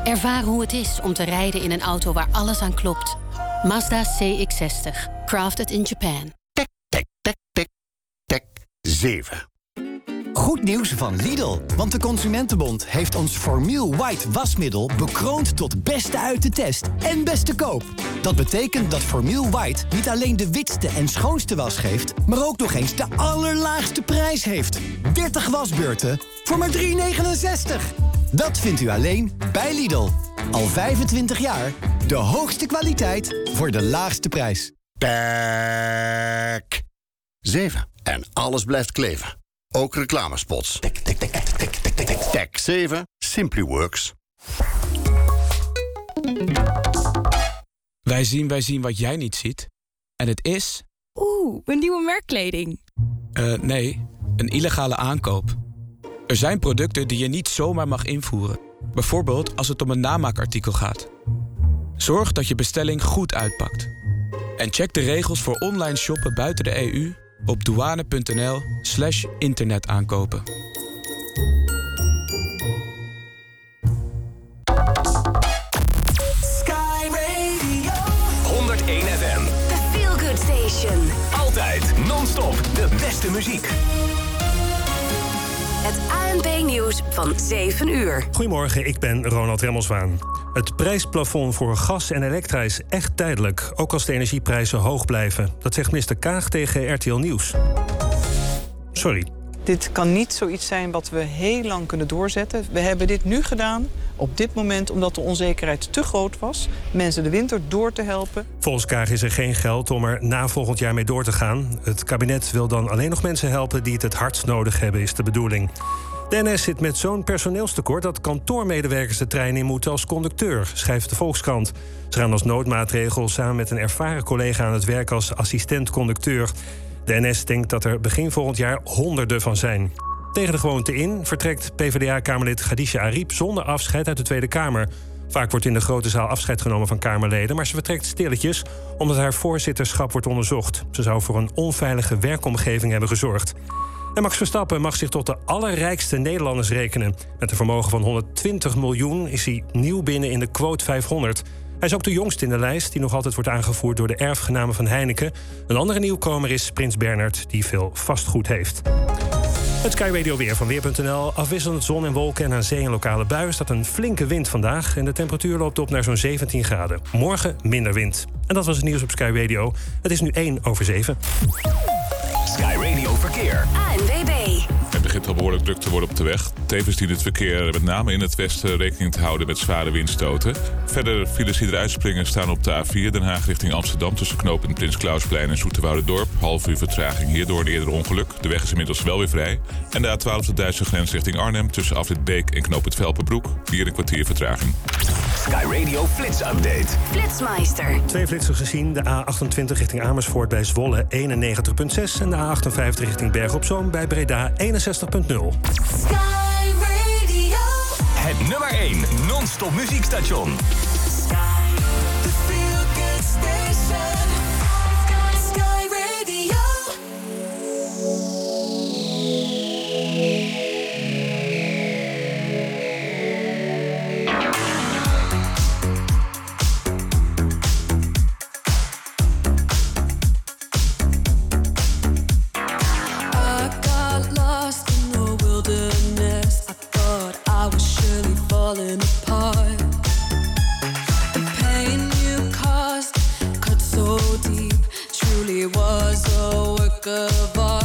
Ervaar hoe het is om te rijden in een auto waar alles aan klopt. Mazda CX-60. Crafted in Japan. 7. Goed nieuws van Lidl. Want de Consumentenbond heeft ons Formiel White wasmiddel bekroond tot beste uit de test en beste koop. Dat betekent dat Formiel White niet alleen de witste en schoonste was geeft, maar ook nog eens de allerlaagste prijs heeft. 30 wasbeurten voor maar 3,69. Dat vindt u alleen bij Lidl. Al 25 jaar de hoogste kwaliteit voor de laagste prijs. Tek. 7. En alles blijft kleven. Ook reclamespots. Tek, tek, tek. Tek 7. Simply Works. Wij zien, wij zien wat jij niet ziet. En het is... Oeh, een nieuwe merkkleding. eh, nee, een illegale aankoop. Er zijn producten die je niet zomaar mag invoeren. Bijvoorbeeld als het om een namaakartikel gaat. Zorg dat je bestelling goed uitpakt. En check de regels voor online shoppen buiten de EU op douane.nl slash internetaankopen. Sky Radio. 101 FM. The Feel Good Station. Altijd non-stop de beste muziek. Het ANP-nieuws van 7 uur. Goedemorgen, ik ben Ronald Remmelswaan. Het prijsplafond voor gas en elektra is echt tijdelijk, ook als de energieprijzen hoog blijven. Dat zegt minister Kaag tegen RTL Nieuws. Sorry. Dit kan niet zoiets zijn wat we heel lang kunnen doorzetten. We hebben dit nu gedaan, op dit moment, omdat de onzekerheid te groot was. Mensen de winter door te helpen. Volgens Kaag is er geen geld om er na volgend jaar mee door te gaan. Het kabinet wil dan alleen nog mensen helpen die het het hardst nodig hebben, is de bedoeling. De NS zit met zo'n personeelstekort dat kantoormedewerkers de trein in moeten als conducteur, schrijft de Volkskrant. Ze gaan als noodmaatregel samen met een ervaren collega aan het werk als assistent-conducteur. De NS denkt dat er begin volgend jaar honderden van zijn. Tegen de gewoonte in vertrekt PvdA-kamerlid Khadija Ariep zonder afscheid uit de Tweede Kamer. Vaak wordt in de grote zaal afscheid genomen van Kamerleden, maar ze vertrekt stilletjes omdat haar voorzitterschap wordt onderzocht. Ze zou voor een onveilige werkomgeving hebben gezorgd. En Max Verstappen mag zich tot de allerrijkste Nederlanders rekenen. Met een vermogen van 120 miljoen is hij nieuw binnen in de quote 500. Hij is ook de jongste in de lijst, die nog altijd wordt aangevoerd door de erfgenamen van Heineken. Een andere nieuwkomer is Prins Bernard, die veel vastgoed heeft. Het Sky Radio weer van Weer.nl. Afwisselend zon en wolken en aan zee en lokale buien staat een flinke wind vandaag. En de temperatuur loopt op naar zo'n 17 graden. Morgen minder wind. En dat was het nieuws op Sky Radio. Het is nu 1 over 7. Sky Radio Verkeer. ANWB. Ah, Al behoorlijk druk te worden op de weg. Tevens dient het verkeer met name in het westen rekening te houden met zware windstoten. Verder files die eruit springen staan op de A4 Den Haag richting Amsterdam... tussen knooppunt Prins Klausplein en Dorp. Half uur vertraging hierdoor een eerder ongeluk. De weg is inmiddels wel weer vrij. En de A12 de Duitse grens richting Arnhem tussen Afrit Beek en knooppunt Velpenbroek. Hier een kwartier vertraging. Sky Radio Flits Update. Flitsmeister. Twee flitsers gezien. De A28 richting Amersfoort bij Zwolle 91.6... en de A58 richting Berg op Zoom bij Breda 61.0. Het nummer 1 non-stop muziekstation. falling apart. The pain you caused cut so deep, truly was a work of art.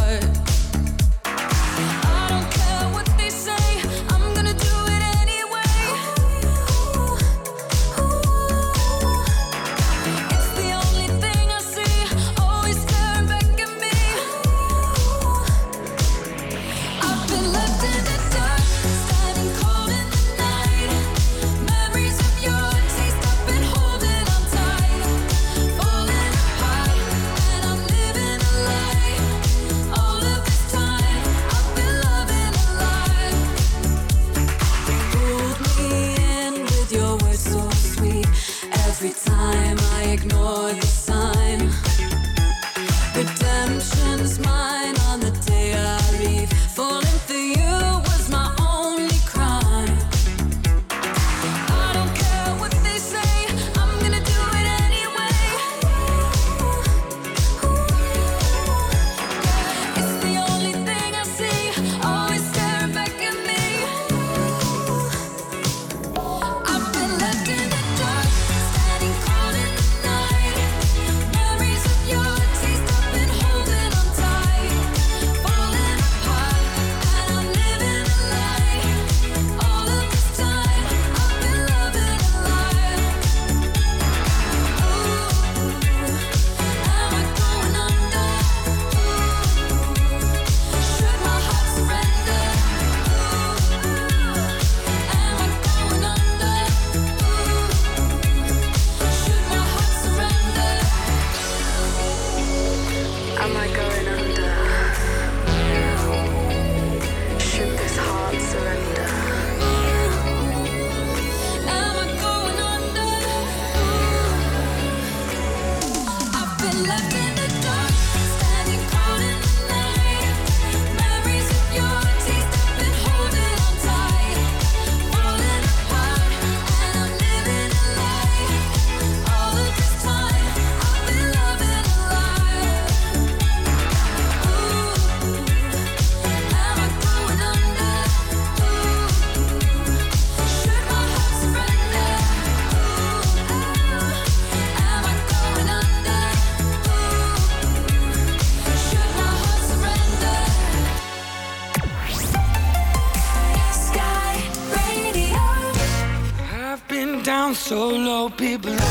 belong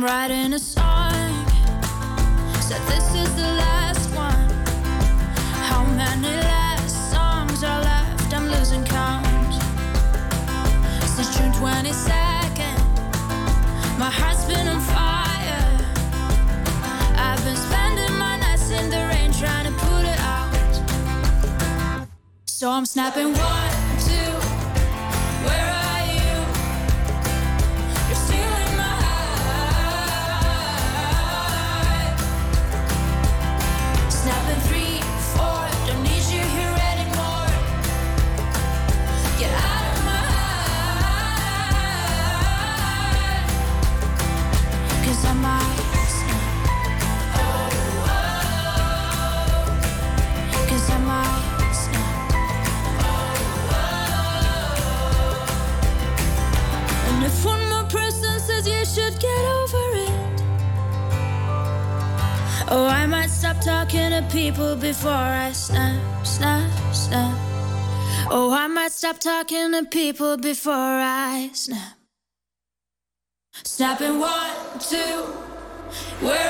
I'm writing a people before I snap. Snapping one, two, where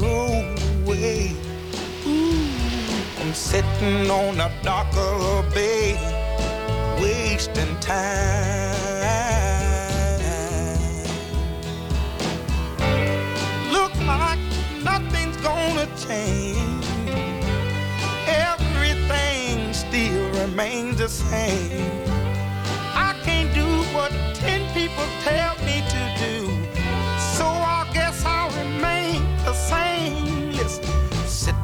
roll away. Ooh, I'm sitting on a the bay, wasting time. Look like nothing's gonna change. Everything still remains the same. I can't do what ten people tell me to do. So I guess I'll remain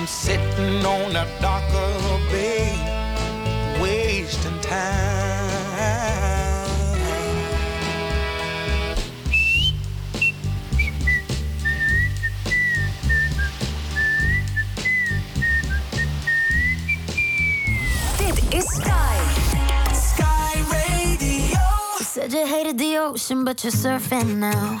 Ooh, I'm sitting on a dock of a bay, wasting time. Dit is Sky. Sky Radio. You said you hated the ocean, but you're surfing now.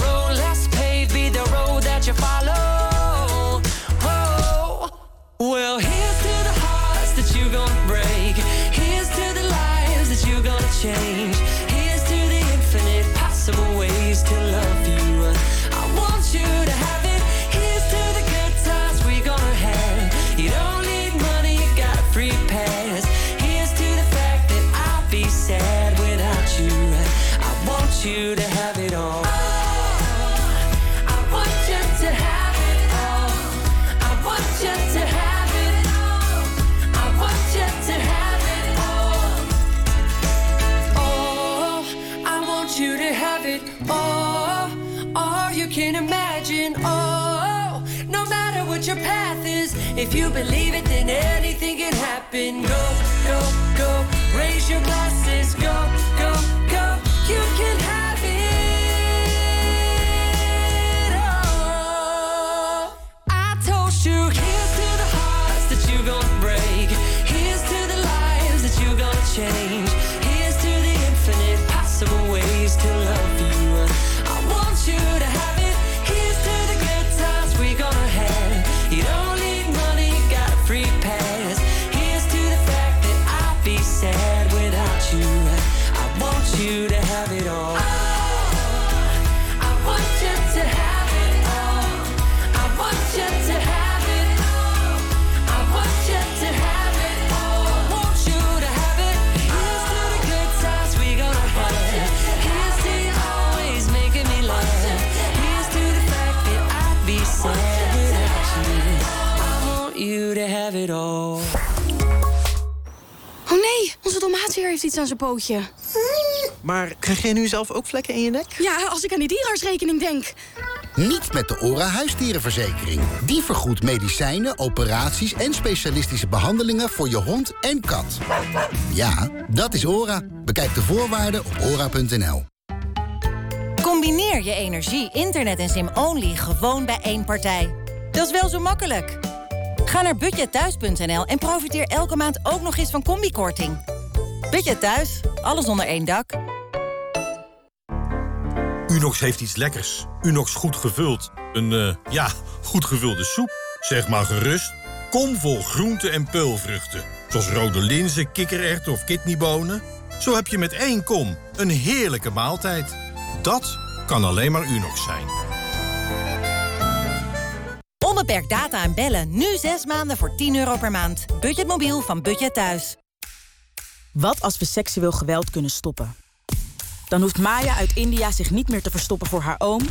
that you follow. Whoa. Well, here's to the hearts that you're gonna break. Here's to the lives that you're gonna change. If you believe it, then anything can happen. Go, go, go. Raise your glasses. It all. Oh nee, onze tomaatjeer heeft iets aan zijn pootje. Maar krijg jij nu zelf ook vlekken in je nek? Ja, als ik aan die dierenartsrekening denk. Niet met de ORA huisdierenverzekering. Die vergoedt medicijnen, operaties en specialistische behandelingen voor je hond en kat. Ja, dat is ORA. Bekijk de voorwaarden op ora.nl. Combineer je energie, internet en sim-only gewoon bij één partij. Dat is wel zo makkelijk. Ga naar budgetthuis.nl en profiteer elke maand ook nog eens van combikorting. Budget Thuis, alles onder één dak. Unox heeft iets lekkers. Unox goed gevuld. Een, eh, ja, goed gevulde soep. Zeg maar gerust. Kom vol groenten en peulvruchten. Zoals rode linzen, kikkererwten of kidneybonen. Zo heb je met één kom een heerlijke maaltijd. Dat kan alleen maar Unox zijn. Onbeperkt data en bellen. Nu zes maanden voor 10 euro per maand. Budgetmobiel van Budget Thuis. Wat als we seksueel geweld kunnen stoppen? Dan hoeft Maya uit India zich niet meer te verstoppen voor haar oom...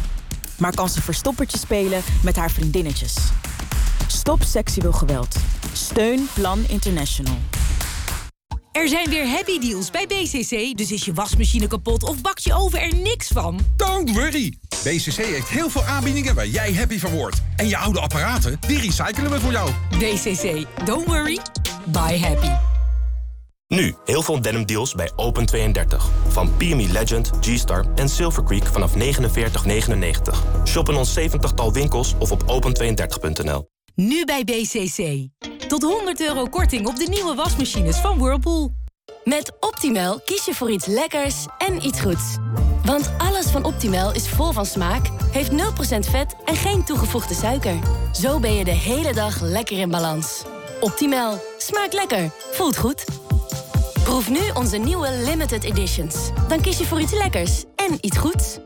maar kan ze verstoppertje spelen met haar vriendinnetjes. Stop seksueel geweld. Steun Plan International. Er zijn weer happy deals bij BCC, dus is je wasmachine kapot of bak je oven er niks van? Don't worry. BCC heeft heel veel aanbiedingen waar jij happy van wordt. En je oude apparaten, die recyclen we voor jou. BCC, don't worry, buy happy. Nu heel veel denim deals bij Open32. Van PME Legend, G-Star en Silver Creek vanaf 49,99. Shop in ons 70-tal winkels of op open32.nl. Nu bij BCC. Tot 100 euro korting op de nieuwe wasmachines van Whirlpool. Met Optimal kies je voor iets lekkers en iets goeds. Want alles van Optimal is vol van smaak, heeft 0% vet en geen toegevoegde suiker. Zo ben je de hele dag lekker in balans. Optimal. Smaakt lekker. Voelt goed. Proef nu onze nieuwe limited editions. Dan kies je voor iets lekkers en iets goeds.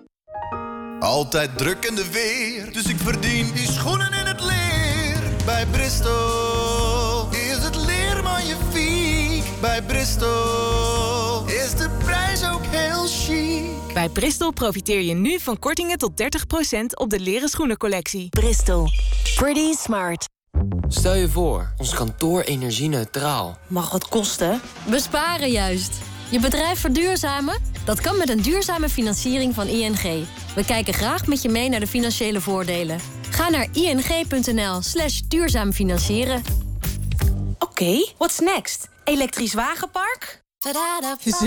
Altijd druk in de weer, dus ik verdien die schoenen in het leer. Bij Bristol is het leer magnifiek. Bij Bristol is de prijs ook heel chic. Bij Bristol profiteer je nu van kortingen tot 30% op de leren schoenencollectie. Bristol. Pretty smart. Stel je voor, ons kantoor energie-neutraal. Mag wat kosten? Besparen juist. Je bedrijf verduurzamen? Dat kan met een duurzame financiering van ING. We kijken graag met je mee naar de financiële voordelen. Ga naar ing.nl slash duurzaam financieren. Oké, what's next? Elektrisch wagenpark?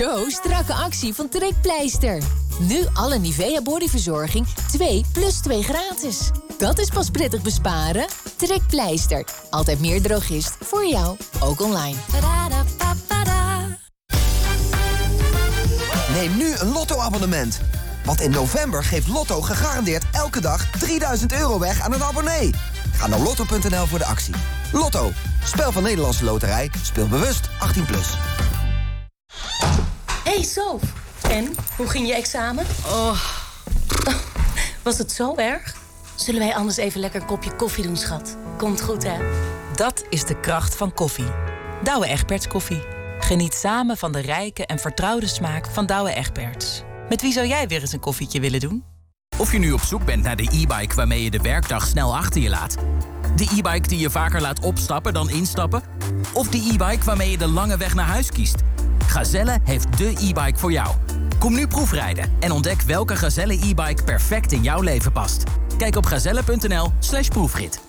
Zo, strakke actie van Trekpleister. Nu alle Nivea bodyverzorging 2 plus 2 gratis. Dat is pas prettig besparen. Trekpleister. Altijd meer drogist. Voor jou, ook online. Neem nu een Lotto-abonnement. Want in november geeft Lotto gegarandeerd elke dag 3000 euro weg aan een abonnee. Ga naar lotto.nl voor de actie. Lotto, spel van Nederlandse Loterij. Speel bewust 18+. Plus. Hey Sof. En, hoe ging je examen? Oh. Was het zo erg? Zullen wij anders even lekker een kopje koffie doen, schat? Komt goed, hè? Dat is de kracht van koffie. Douwe Egberts koffie. Geniet samen van de rijke en vertrouwde smaak van Douwe Egberts. Met wie zou jij weer eens een koffietje willen doen? Of je nu op zoek bent naar de e-bike waarmee je de werkdag snel achter je laat. De e-bike die je vaker laat opstappen dan instappen. Of de e-bike waarmee je de lange weg naar huis kiest. Gazelle heeft de e-bike voor jou. Kom nu proefrijden en ontdek welke Gazelle e-bike perfect in jouw leven past. Kijk op gazelle.nl slash proefrit.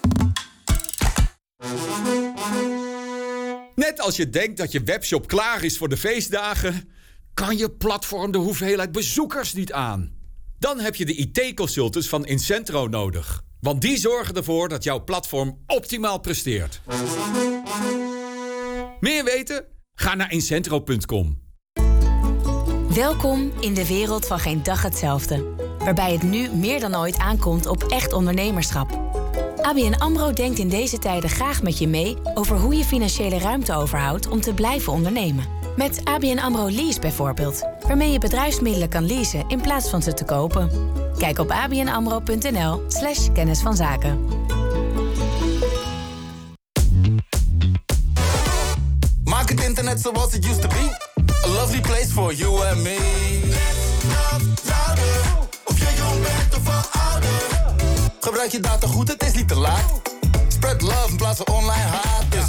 Net als je denkt dat je webshop klaar is voor de feestdagen... kan je platform de hoeveelheid bezoekers niet aan. Dan heb je de IT-consultants van Incentro nodig. Want die zorgen ervoor dat jouw platform optimaal presteert. Meer weten? Ga naar incentro.com. Welkom in de wereld van geen dag hetzelfde. Waarbij het nu meer dan ooit aankomt op echt ondernemerschap. ABN AMRO denkt in deze tijden graag met je mee... over hoe je financiële ruimte overhoudt om te blijven ondernemen. Met ABN AMRO Lease bijvoorbeeld. Waarmee je bedrijfsmiddelen kan leasen in plaats van ze te kopen. Kijk op abnamro.nl slash kennis van zaken. Maak het internet zoals het used to be. A lovely place for you and me. Of je jong bent of ouder. Gebruik je data goed, het is niet te laat. Spread love in plaats van online haat. Dus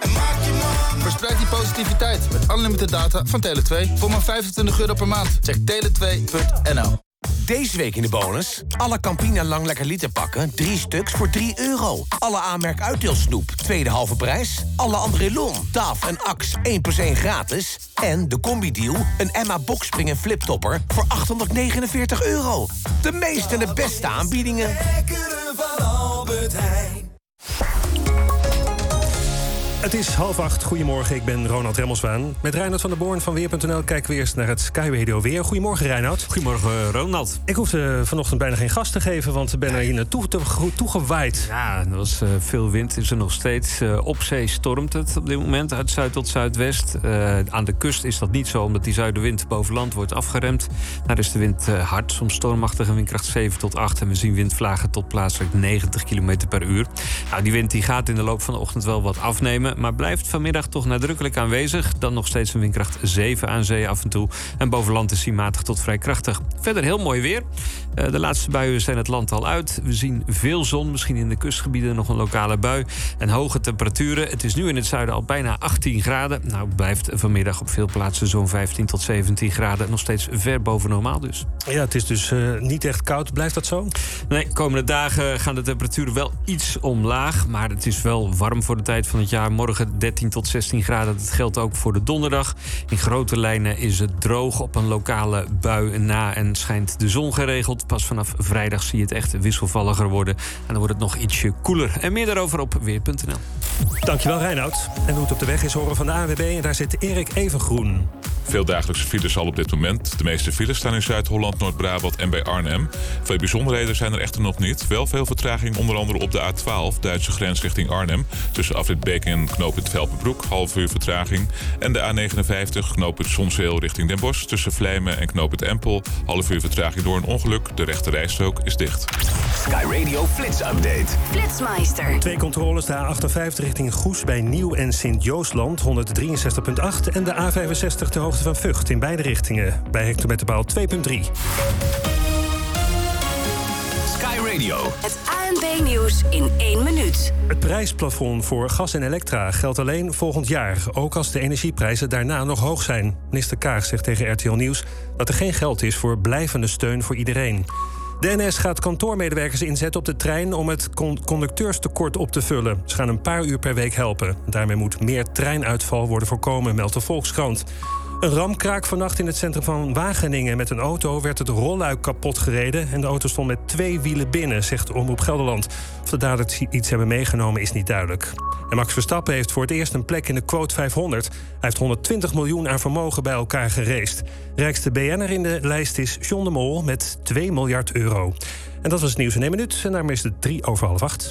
en maak je man. Verspreid die positiviteit met unlimited data van Tele2 voor maar 25 euro per maand. Check tele2.nl. Deze week in de bonus. Alle Campina Lang Lekker Liter pakken, 3 stuks voor 3 euro. Alle aanmerk uitdeelsnoep, tweede halve prijs. Alle André Lon, Taf en Ax, 1 plus 1 gratis. En de combi-deal, een Emma Boxspring en Fliptopper voor 849 euro. De meeste en de beste aanbiedingen. van Albert Heijn. Het is half acht. Goedemorgen, ik ben Ronald Remmelswaan. Met Reinhard van der Born van Weer.nl kijken we eerst naar het Skyradio Weer. Goedemorgen, Reinhard. Goedemorgen, Ronald. Ik hoefde vanochtend bijna geen gas te geven, want ik ben er hier naartoe te, toegewaaid. Ja, er was uh, veel wind, is er nog steeds. Uh, op zee stormt het op dit moment, uit zuid tot zuidwest. Uh, aan de kust is dat niet zo, omdat die zuidenwind boven land wordt afgeremd. Daar is de wind hard, soms stormachtig, windkracht 7 tot 8. En we zien windvlagen tot plaatselijk 90 km per uur. Nou, die wind die gaat in de loop van de ochtend wel wat afnemen. Maar blijft vanmiddag toch nadrukkelijk aanwezig. Dan nog steeds een windkracht 7 aan zee af en toe. En boven land is hij matig tot vrij krachtig. Verder heel mooi weer. Eh, de laatste buien zijn het land al uit. We zien veel zon, misschien in de kustgebieden nog een lokale bui. En hoge temperaturen. Het is nu in het zuiden al bijna 18 graden. Nou, het blijft vanmiddag op veel plaatsen zo'n 15 tot 17 graden. Nog steeds ver boven normaal dus. Ja, het is dus eh, niet echt koud. Blijft dat zo? Nee, komende dagen gaan de temperaturen wel iets omlaag. Maar het is wel warm voor de tijd van het jaar. Morgen 13 tot 16 graden. Dat geldt ook voor de donderdag. In grote lijnen is het droog op een lokale bui na en schijnt de zon geregeld. Pas vanaf vrijdag zie je het echt wisselvalliger worden. En dan wordt het nog ietsje koeler. En meer daarover op weer.nl. Dankjewel Reinoud. En hoe het op de weg is horen van de AWB. En daar zit Erik Evengroen. Veel dagelijkse files al op dit moment. De meeste files staan in Zuid-Holland, Noord-Brabant en bij Arnhem. Veel bijzonderheden zijn er echter nog niet. Wel veel vertraging, onder andere op de A12, Duitse grens richting Arnhem. Tussen Afrit Beek en knooppunt Velpenbroek, half uur vertraging. En de A59, knooppunt Zonzeel richting Den Bosch. Tussen Vlijmen en knooppunt Empel, half uur vertraging door een ongeluk. De rechte rijstrook is dicht. Sky Radio Flits Update. Flitsmeister. Twee controles, de A58 richting Goes bij Nieuw en Sint-Joosland, 163.8. En de A65 ter hoogte van Vught in beide richtingen, bij hectometerpaal 2.3. Sky Radio. Het ANB-nieuws in één minuut. Het prijsplafond voor gas en elektra geldt alleen volgend jaar, ook als de energieprijzen daarna nog hoog zijn. Minister Kaag zegt tegen RTL Nieuws dat er geen geld is voor blijvende steun voor iedereen. De NS gaat kantoormedewerkers inzetten op de trein om het con- conducteurstekort op te vullen. Ze gaan een paar uur per week helpen. Daarmee moet meer treinuitval worden voorkomen, meldt de Volkskrant. Een ramkraak vannacht in het centrum van Wageningen. Met een auto werd het rolluik kapot gereden... en de auto stond met twee wielen binnen, zegt Omroep Gelderland. Of de daders iets hebben meegenomen is niet duidelijk. En Max Verstappen heeft voor het eerst een plek in de quote 500. Hij heeft 120 miljoen aan vermogen bij elkaar gereest. Rijkste BN'er in de lijst is John de Mol met 2 miljard euro. En dat was het nieuws in 1 minuut. En daarmee is het 3 over half 8.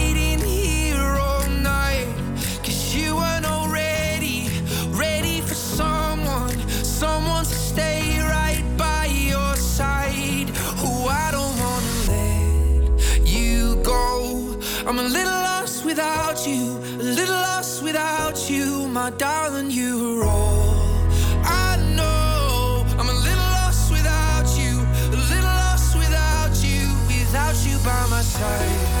someone, to stay right by your side. Who I don't wanna let you go. I'm a little lost without you, a little lost without you, my darling. You were all I know. I'm a little lost without you, a little lost without you, without you by my side.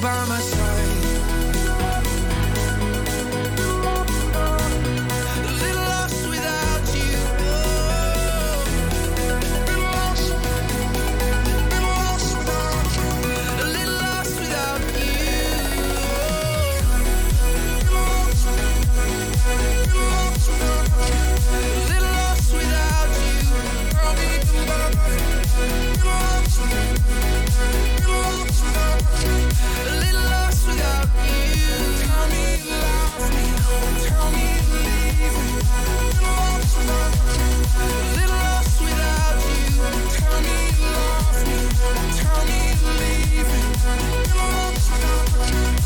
by my side.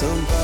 somebody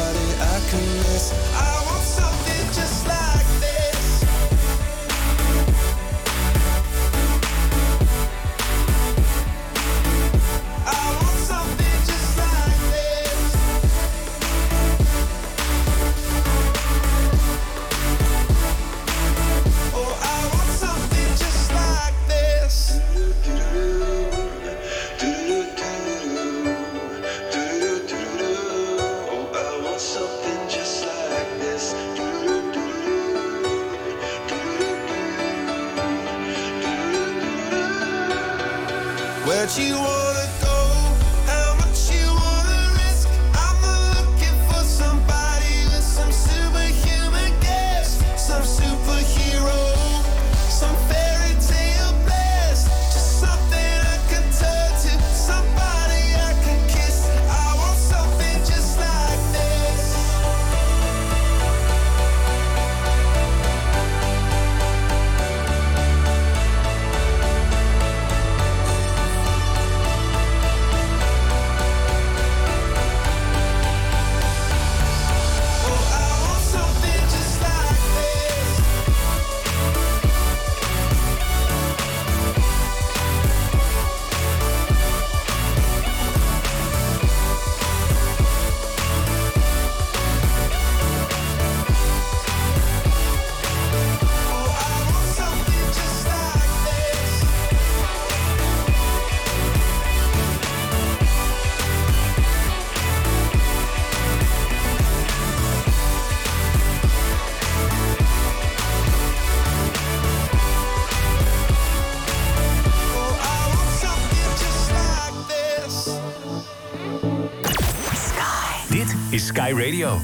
Radio.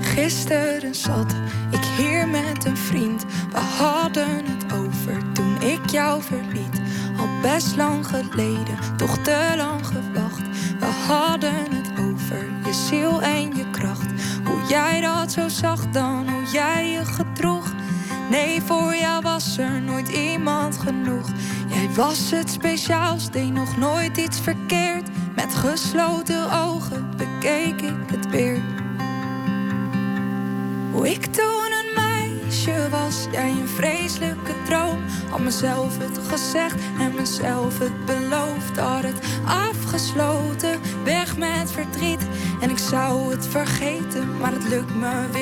Gisteren zat ik hier met een vriend. We hadden het over toen ik jou verliet. Al best lang geleden, toch te lang gewacht. We hadden het over je ziel en je kracht. Hoe jij dat zo zag dan, hoe jij je gedroeg. Nee, voor jou was er nooit iemand genoeg. Jij was het speciaals took my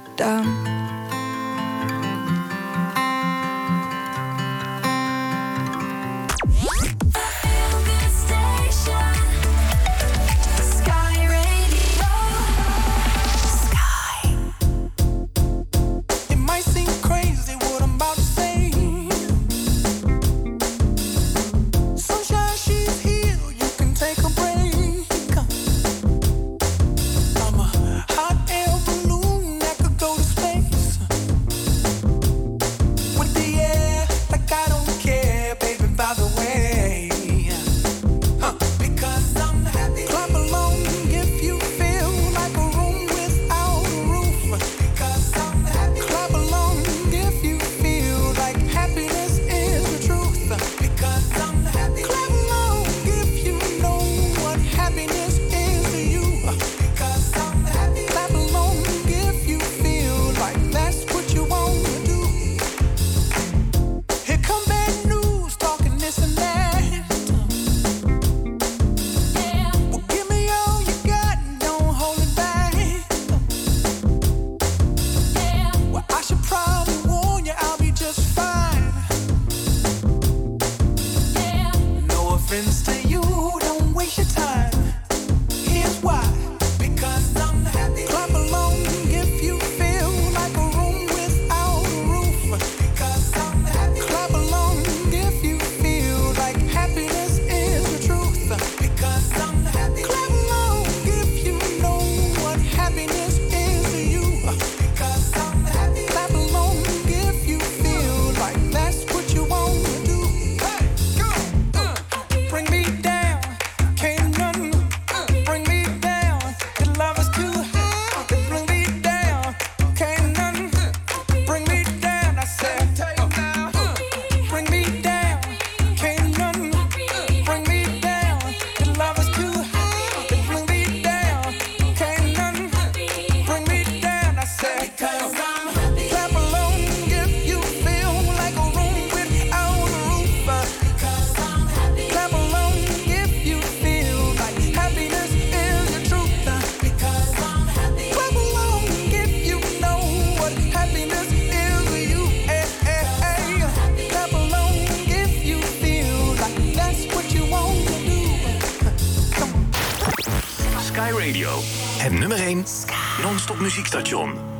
Muziekstation.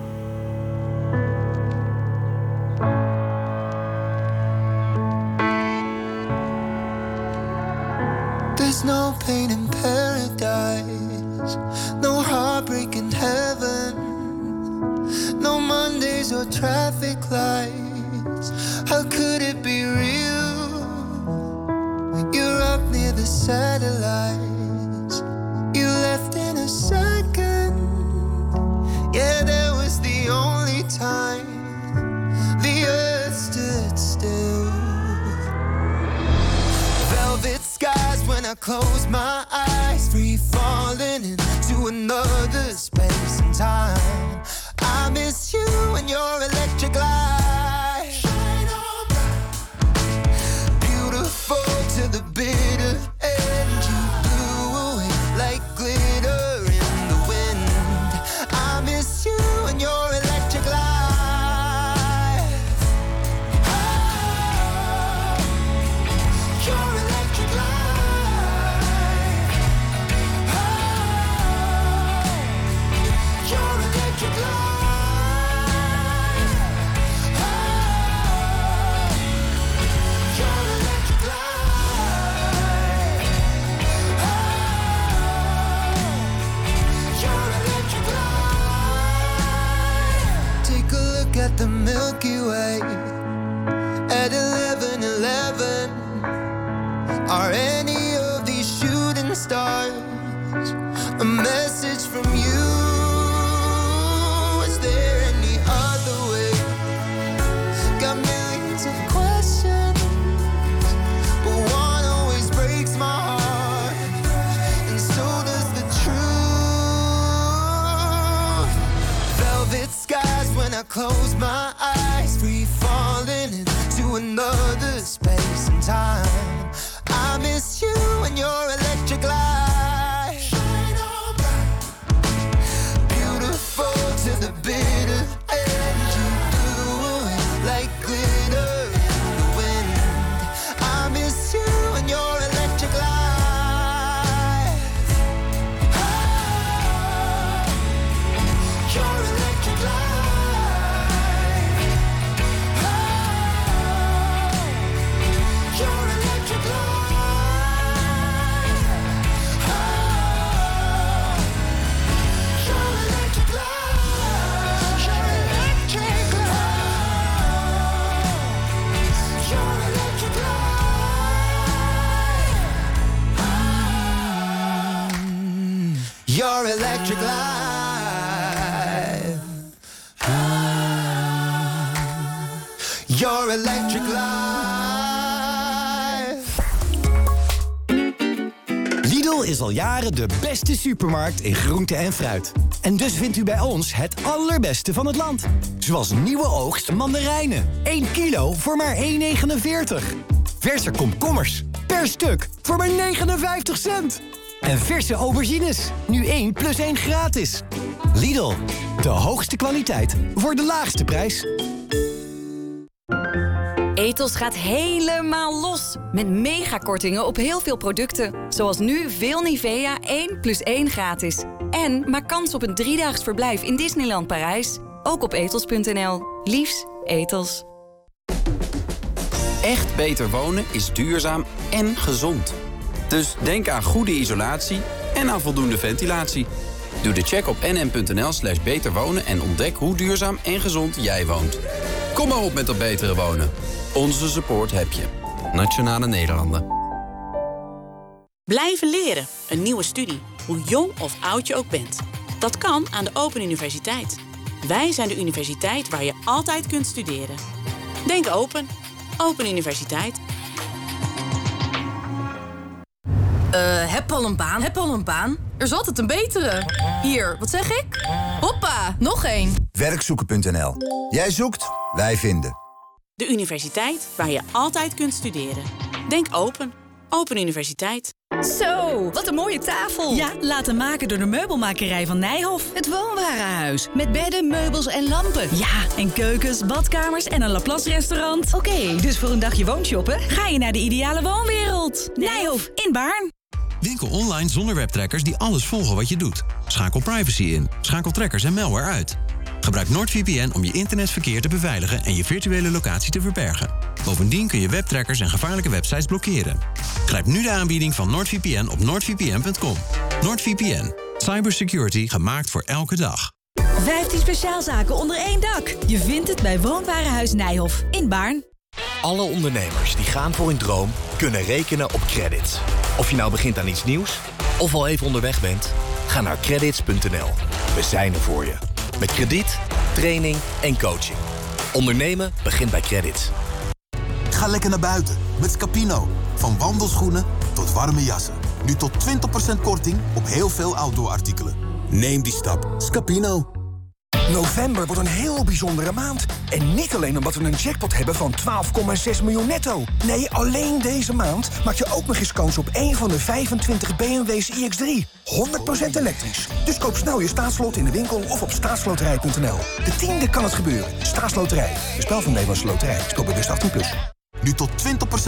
Jaren de beste supermarkt in groente en fruit. En dus vindt u bij ons het allerbeste van het land. Zoals nieuwe oogst mandarijnen. 1 kilo voor maar 1,49. Verse komkommers. Per stuk voor maar 59 cent. En verse aubergines. Nu 1 plus 1 gratis. Lidl, de hoogste kwaliteit voor de laagste prijs. Ethos gaat helemaal los. Met megakortingen op heel veel producten. Zoals nu veel Nivea 1 plus 1 gratis. En maak kans op een driedaags verblijf in Disneyland Parijs. Ook op ethos.nl. Liefs, Ethos. Echt beter wonen is duurzaam en gezond. Dus denk aan goede isolatie en aan voldoende ventilatie. Doe de check op nm.nl slash beter wonen en ontdek hoe duurzaam en gezond jij woont. Kom maar op met dat betere wonen. Onze support heb je. Nationale Nederlanden. Blijven leren. Een nieuwe studie. Hoe jong of oud je ook bent. Dat kan aan de Open Universiteit. Wij zijn de universiteit waar je altijd kunt studeren. Denk open. Open Universiteit. Eh, heb al een baan? Heb al een baan? Er is altijd een betere. Hier, wat zeg ik? Hoppa, nog één. Werkzoeken.nl. Jij zoekt, wij vinden. De universiteit waar je altijd kunt studeren. Denk open. Open Universiteit. Zo, wat een mooie tafel. Ja, laten maken door de meubelmakerij van Nijhoff. Het woonwarenhuis. Met bedden, meubels en lampen. Ja, en keukens, badkamers en een Laplace restaurant. Oké, dus voor een dagje woonshoppen ga je naar de ideale woonwereld. Nijhoff in Baarn. Winkel online zonder webtrackers die alles volgen wat je doet. Schakel privacy in. Schakel trackers en malware uit. Gebruik NordVPN om je internetverkeer te beveiligen en je virtuele locatie te verbergen. Bovendien kun je webtrackers en gevaarlijke websites blokkeren. Grijp nu de aanbieding van NordVPN op nordvpn.com. NordVPN. Cybersecurity gemaakt voor elke dag. 15 speciaalzaken onder één dak. Je vindt het bij Woonwarenhuis Nijhof in Baarn. Alle ondernemers die gaan voor hun droom kunnen rekenen op credits. Of je nou begint aan iets nieuws of al even onderweg bent, ga naar credits.nl. We zijn er voor je. Met krediet, training en coaching. Ondernemen begint bij credits. Ga lekker naar buiten met Scapino. Van wandelschoenen tot warme jassen. Nu tot 20% korting op heel veel outdoor artikelen. Neem die stap. Scapino. November wordt een heel bijzondere maand. En niet alleen omdat we een jackpot hebben van 12,6 miljoen netto. Nee, alleen deze maand maak je ook nog eens kans op één van de 25 BMW's iX3. 100% elektrisch. Dus koop snel je staatslot in de winkel of op staatsloterij.nl. De tiende kan het gebeuren. Staatsloterij. Een spel van Nederlandse Loterij. Speel bewust 18+. Plus. Nu tot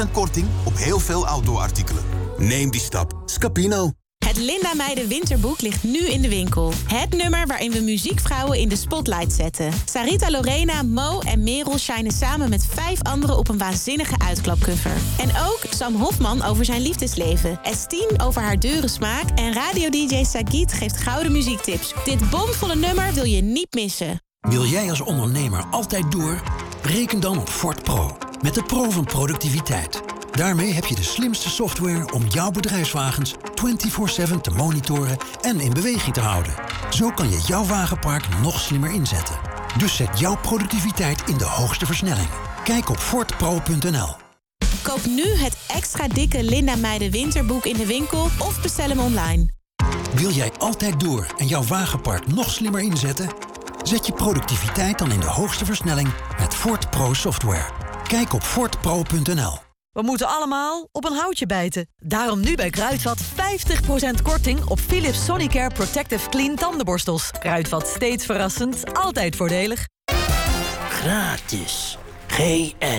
20% korting op heel veel outdoor artikelen. Neem die stap. Scapino. Het Linda Meijden Winterboek ligt nu in de winkel. Het nummer waarin we muziekvrouwen in de spotlight zetten. Sarita Lorena, Mo en Merel shinen samen met vijf anderen op een waanzinnige uitklapcover. En ook Sam Hofman over zijn liefdesleven. Estine over haar dure smaak. En radio-dj Sagit geeft gouden muziektips. Dit bomvolle nummer wil je niet missen. Wil jij als ondernemer altijd door? Reken dan op Ford Pro. Met de Pro van productiviteit. Daarmee heb je de slimste software om jouw bedrijfswagens 24/7 te monitoren en in beweging te houden. Zo kan je jouw wagenpark nog slimmer inzetten. Dus zet jouw productiviteit in de hoogste versnelling. Kijk op fortpro.nl. Koop nu het extra dikke Linda Meijden Winterboek in de winkel of bestel hem online. Wil jij altijd door en jouw wagenpark nog slimmer inzetten? Zet je productiviteit dan in de hoogste versnelling met Ford Pro software. Kijk op fortpro.nl. We moeten allemaal op een houtje bijten. Daarom nu bij Kruidvat 50% korting op Philips Sonicare Protective Clean tandenborstels. Kruidvat steeds verrassend, altijd voordelig. Gratis. G-R-A-T-I-S.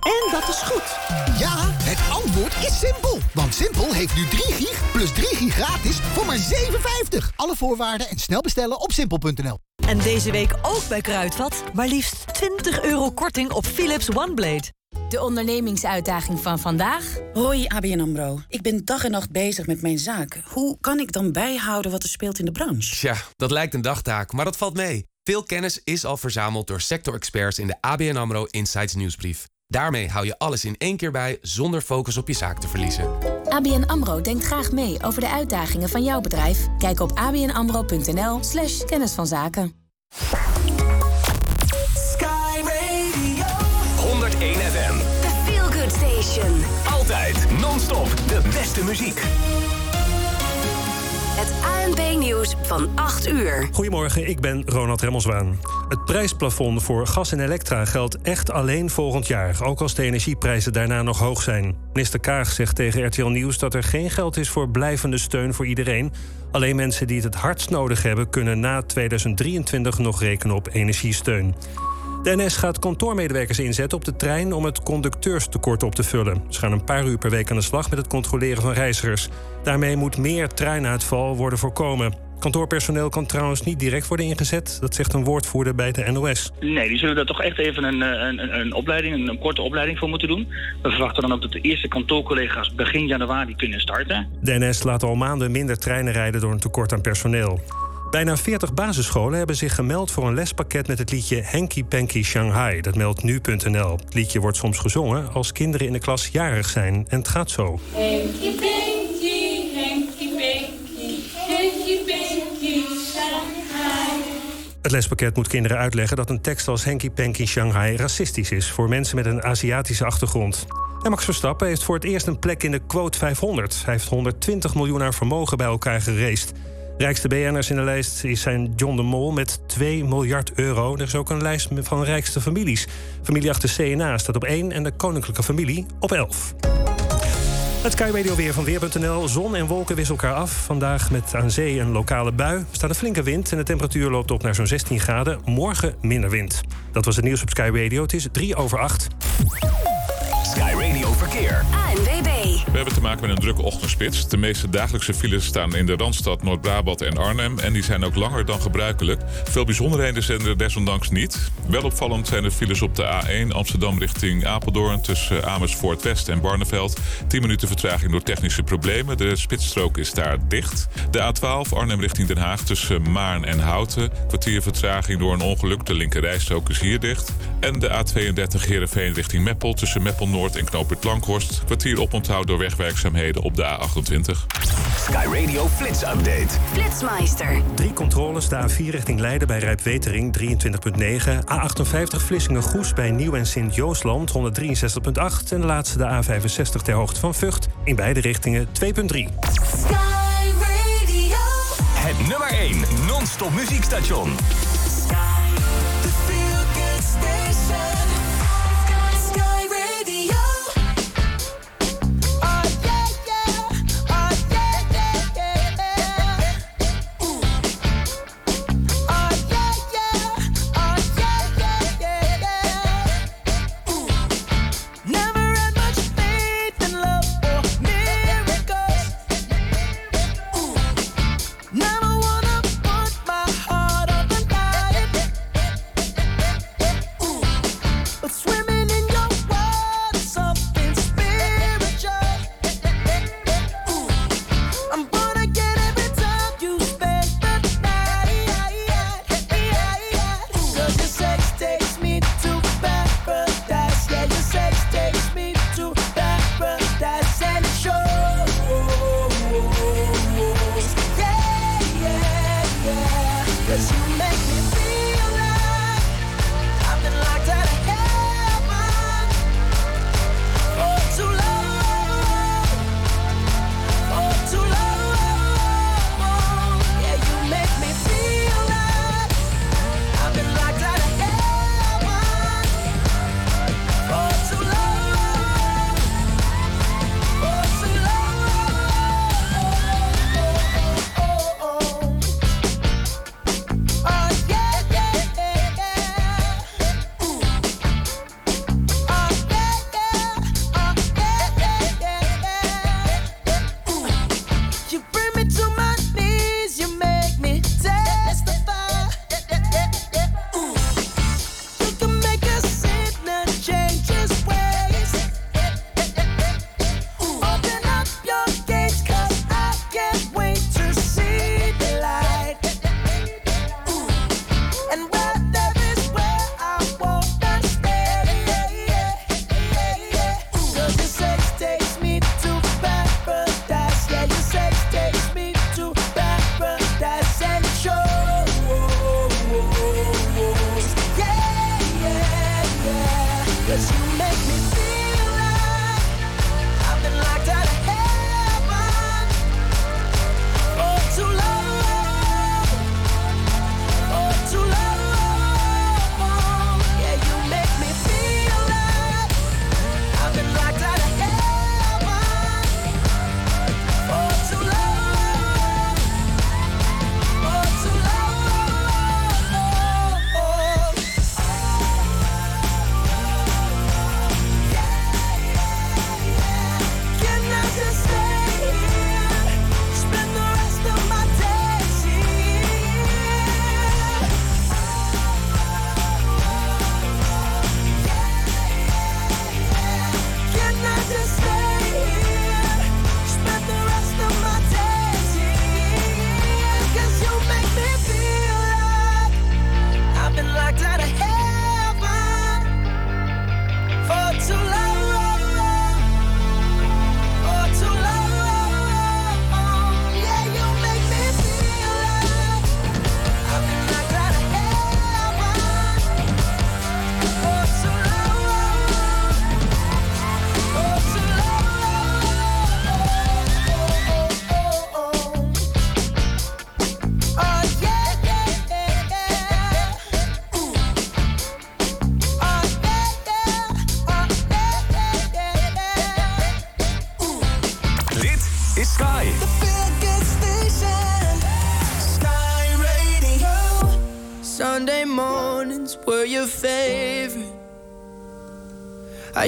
En dat is goed. Ja, het antwoord is simpel. Want Simpel heeft nu 3 gig plus 3 gig gratis voor maar 7,50. Alle voorwaarden en snel bestellen op simpel.nl. En deze week ook bij Kruidvat. Maar liefst 20 euro korting op Philips OneBlade. De ondernemingsuitdaging van vandaag? Hoi ABN AMRO. Ik ben dag en nacht bezig met mijn zaak. Hoe kan ik dan bijhouden wat er speelt in de branche? Tja, dat lijkt een dagtaak, maar dat valt mee. Veel kennis is al verzameld door sector-experts in de ABN AMRO Insights nieuwsbrief. Daarmee hou je alles in één keer bij zonder focus op je zaak te verliezen. ABN AMRO denkt graag mee over de uitdagingen van jouw bedrijf. Kijk op abnamro.nl slash kennis van zaken. Sky Radio 101 FM. The Feel Good Station. Altijd non-stop de beste muziek. Het ANP-nieuws van 8 uur. Goedemorgen, ik ben Ronald Remmelswaan. Het prijsplafond voor gas en elektra geldt echt alleen volgend jaar... ook als de energieprijzen daarna nog hoog zijn. Minister Kaag zegt tegen RTL Nieuws dat er geen geld is... voor blijvende steun voor iedereen. Alleen mensen die het het hardst nodig hebben... kunnen na 2023 nog rekenen op energiesteun. De NS gaat kantoormedewerkers inzetten op de trein om het conducteurstekort op te vullen. Ze gaan een paar uur per week aan de slag met het controleren van reizigers. Daarmee moet meer treinuitval worden voorkomen. Kantoorpersoneel kan trouwens niet direct worden ingezet. Dat zegt een woordvoerder bij de NOS. Nee, die zullen daar toch echt even een, eh, een, een, een opleiding, een, een korte opleiding voor moeten doen. We verwachten dan ook dat de eerste kantoorcollega's begin januari kunnen starten. De NS laat al maanden minder treinen rijden door een tekort aan personeel. Bijna 40 basisscholen hebben zich gemeld voor een lespakket met het liedje Henky Panky Shanghai. Dat meldt nu.nl. Het liedje wordt soms gezongen als kinderen in de klas jarig zijn. En het gaat zo. Henky Panky, Henky Panky, Henky Panky, Shanghai. Het lespakket moet kinderen uitleggen dat een tekst als Henky Panky Shanghai racistisch is voor mensen met een Aziatische achtergrond. En Max Verstappen heeft voor het eerst een plek in de quote 500. Hij heeft 120 miljoen aan vermogen bij elkaar gereest. Rijkste BN'ers in de lijst zijn John de Mol met 2 miljard euro. Er is ook een lijst van rijkste families. Familie achter CNA staat op 1 en de koninklijke familie op 11. Het Sky Radio weer van Weer.nl. Zon en wolken wisselen elkaar af. Vandaag met aan zee een lokale bui. Er staat een flinke wind en de temperatuur loopt op naar zo'n 16 graden. Morgen minder wind. Dat was het nieuws op Sky Radio. Het is 3 over 8. Sky Radio Verkeer. We hebben te maken met een drukke ochtendspits. De meeste dagelijkse files staan in de Randstad, Noord-Brabant en Arnhem. En die zijn ook langer dan gebruikelijk. Veel bijzonderheden zijn er desondanks niet. Wel opvallend zijn de files op de A1 Amsterdam richting Apeldoorn... tussen Amersfoort West en Barneveld. 10 minuten vertraging door technische problemen. De spitsstrook is daar dicht. De A12 Arnhem richting Den Haag tussen Maarn en Houten. Kwartier vertraging door een ongeluk. De linkerrijstrook is hier dicht. En de A32 Heerenveen richting Meppel... tussen Meppel Noord en Knoopert Lankhorst. Kwartier oponthoud door wegwerkzaamheden op de A28. Sky Radio Flits Update. Flitsmeister. Drie controles, de A4 richting Leiden bij Rijpwetering 23.9. A58 Vlissingen-Goes bij Nieuw- en Sint-Joosland 163.8. En de laatste de A65 ter hoogte van Vught in beide richtingen 2.3. Sky Radio. Het nummer 1 non-stop muziekstation.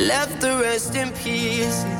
Left the rest in pieces.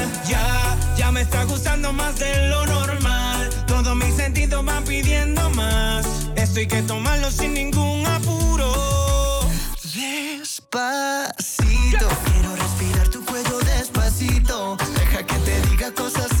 me está gustando más de lo normal. Todos mis sentidos van pidiendo más. Esto hay que tomarlo sin ningún apuro. Despacito, quiero respirar tu cuello despacito. Deja que te diga cosas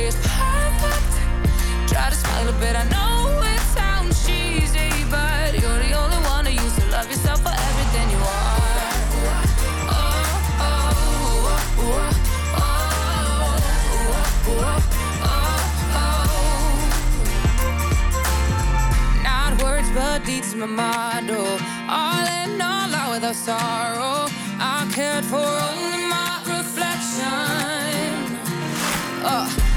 nobody is perfect. Try to smile a bit. I know it sounds cheesy, but you're the only one who used to love yourself for everything you are. Not words, but deeds, my motto. All in all, out without sorrow. I cared for only my reflection. Uh,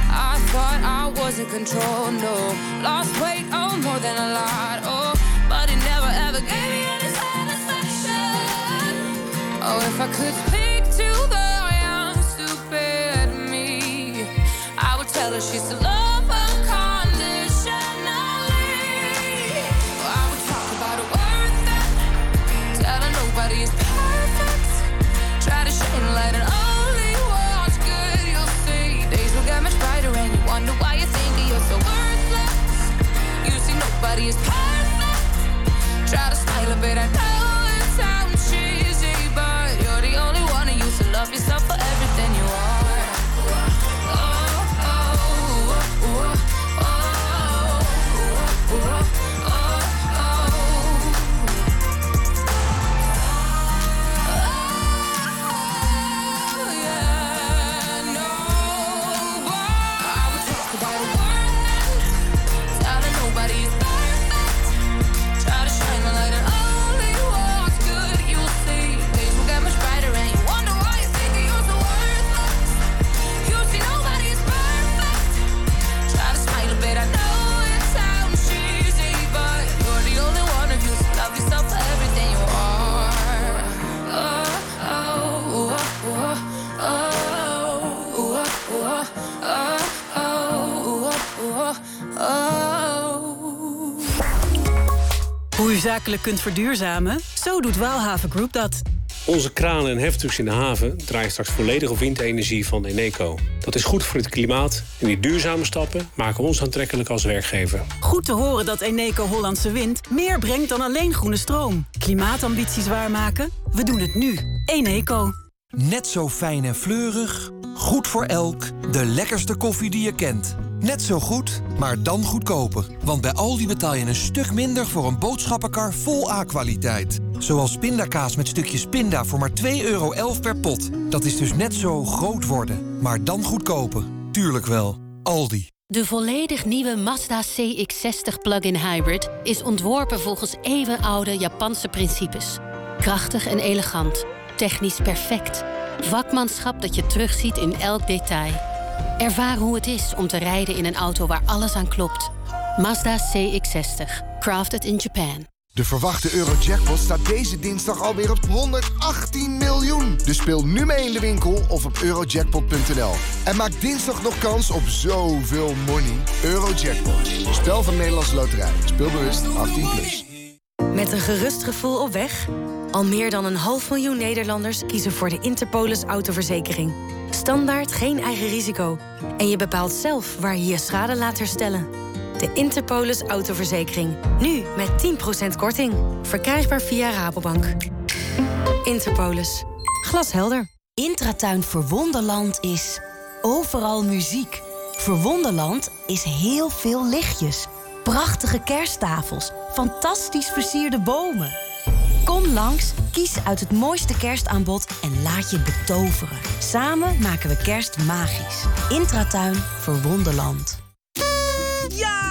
thought I was in control, no. Lost weight, oh, more than a lot, oh. But it never ever gave me any satisfaction. Oh, if I could body is zakelijk kunt verduurzamen? Zo doet Waalhaven Group dat. Onze kranen en heftrucks in de haven draaien straks volledig op windenergie van Eneco. Dat is goed voor het klimaat en die duurzame stappen maken ons aantrekkelijk als werkgever. Goed te horen dat Eneco Hollandse Wind meer brengt dan alleen groene stroom. Klimaatambities waarmaken? We doen het nu. Eneco. Net zo fijn en fleurig. Goed voor elk. De lekkerste koffie die je kent. Net zo goed, maar dan goedkoper. Want bij Aldi betaal je een stuk minder voor een boodschappenkar vol A-kwaliteit. Zoals pindakaas met stukjes pinda voor maar 2,11 euro per pot. Dat is dus net zo groot worden, maar dan goedkoper. Tuurlijk wel. Aldi. De volledig nieuwe Mazda CX-60 plug-in hybrid is ontworpen volgens eeuwenoude Japanse principes. Krachtig en elegant, technisch perfect. Vakmanschap dat je terugziet in elk detail. Ervaar hoe het is om te rijden in een auto waar alles aan klopt. Mazda CX-60, crafted in Japan. De verwachte Eurojackpot staat deze dinsdag alweer op 118 miljoen. Dus speel nu mee in de winkel of op eurojackpot.nl. En maak dinsdag nog kans op zoveel money. Eurojackpot. Spel van Nederlandse Loterij. Speelbewust 18+. Plus. Met een gerust gevoel op weg? Al meer dan een half miljoen Nederlanders kiezen voor de Interpolis autoverzekering. Standaard geen eigen risico. En je bepaalt zelf waar je je schade laat herstellen. De Interpolis autoverzekering. Nu met 10% korting. Verkrijgbaar via Rabobank. Interpolis. Glashelder. Intratuin Verwonderland is overal muziek. Verwonderland is heel veel lichtjes. Prachtige kersttafels. Fantastisch versierde bomen. Kom langs, kies uit het mooiste kerstaanbod en laat je betoveren. Samen maken we kerst magisch. Intratuin Verwonderland. Ja,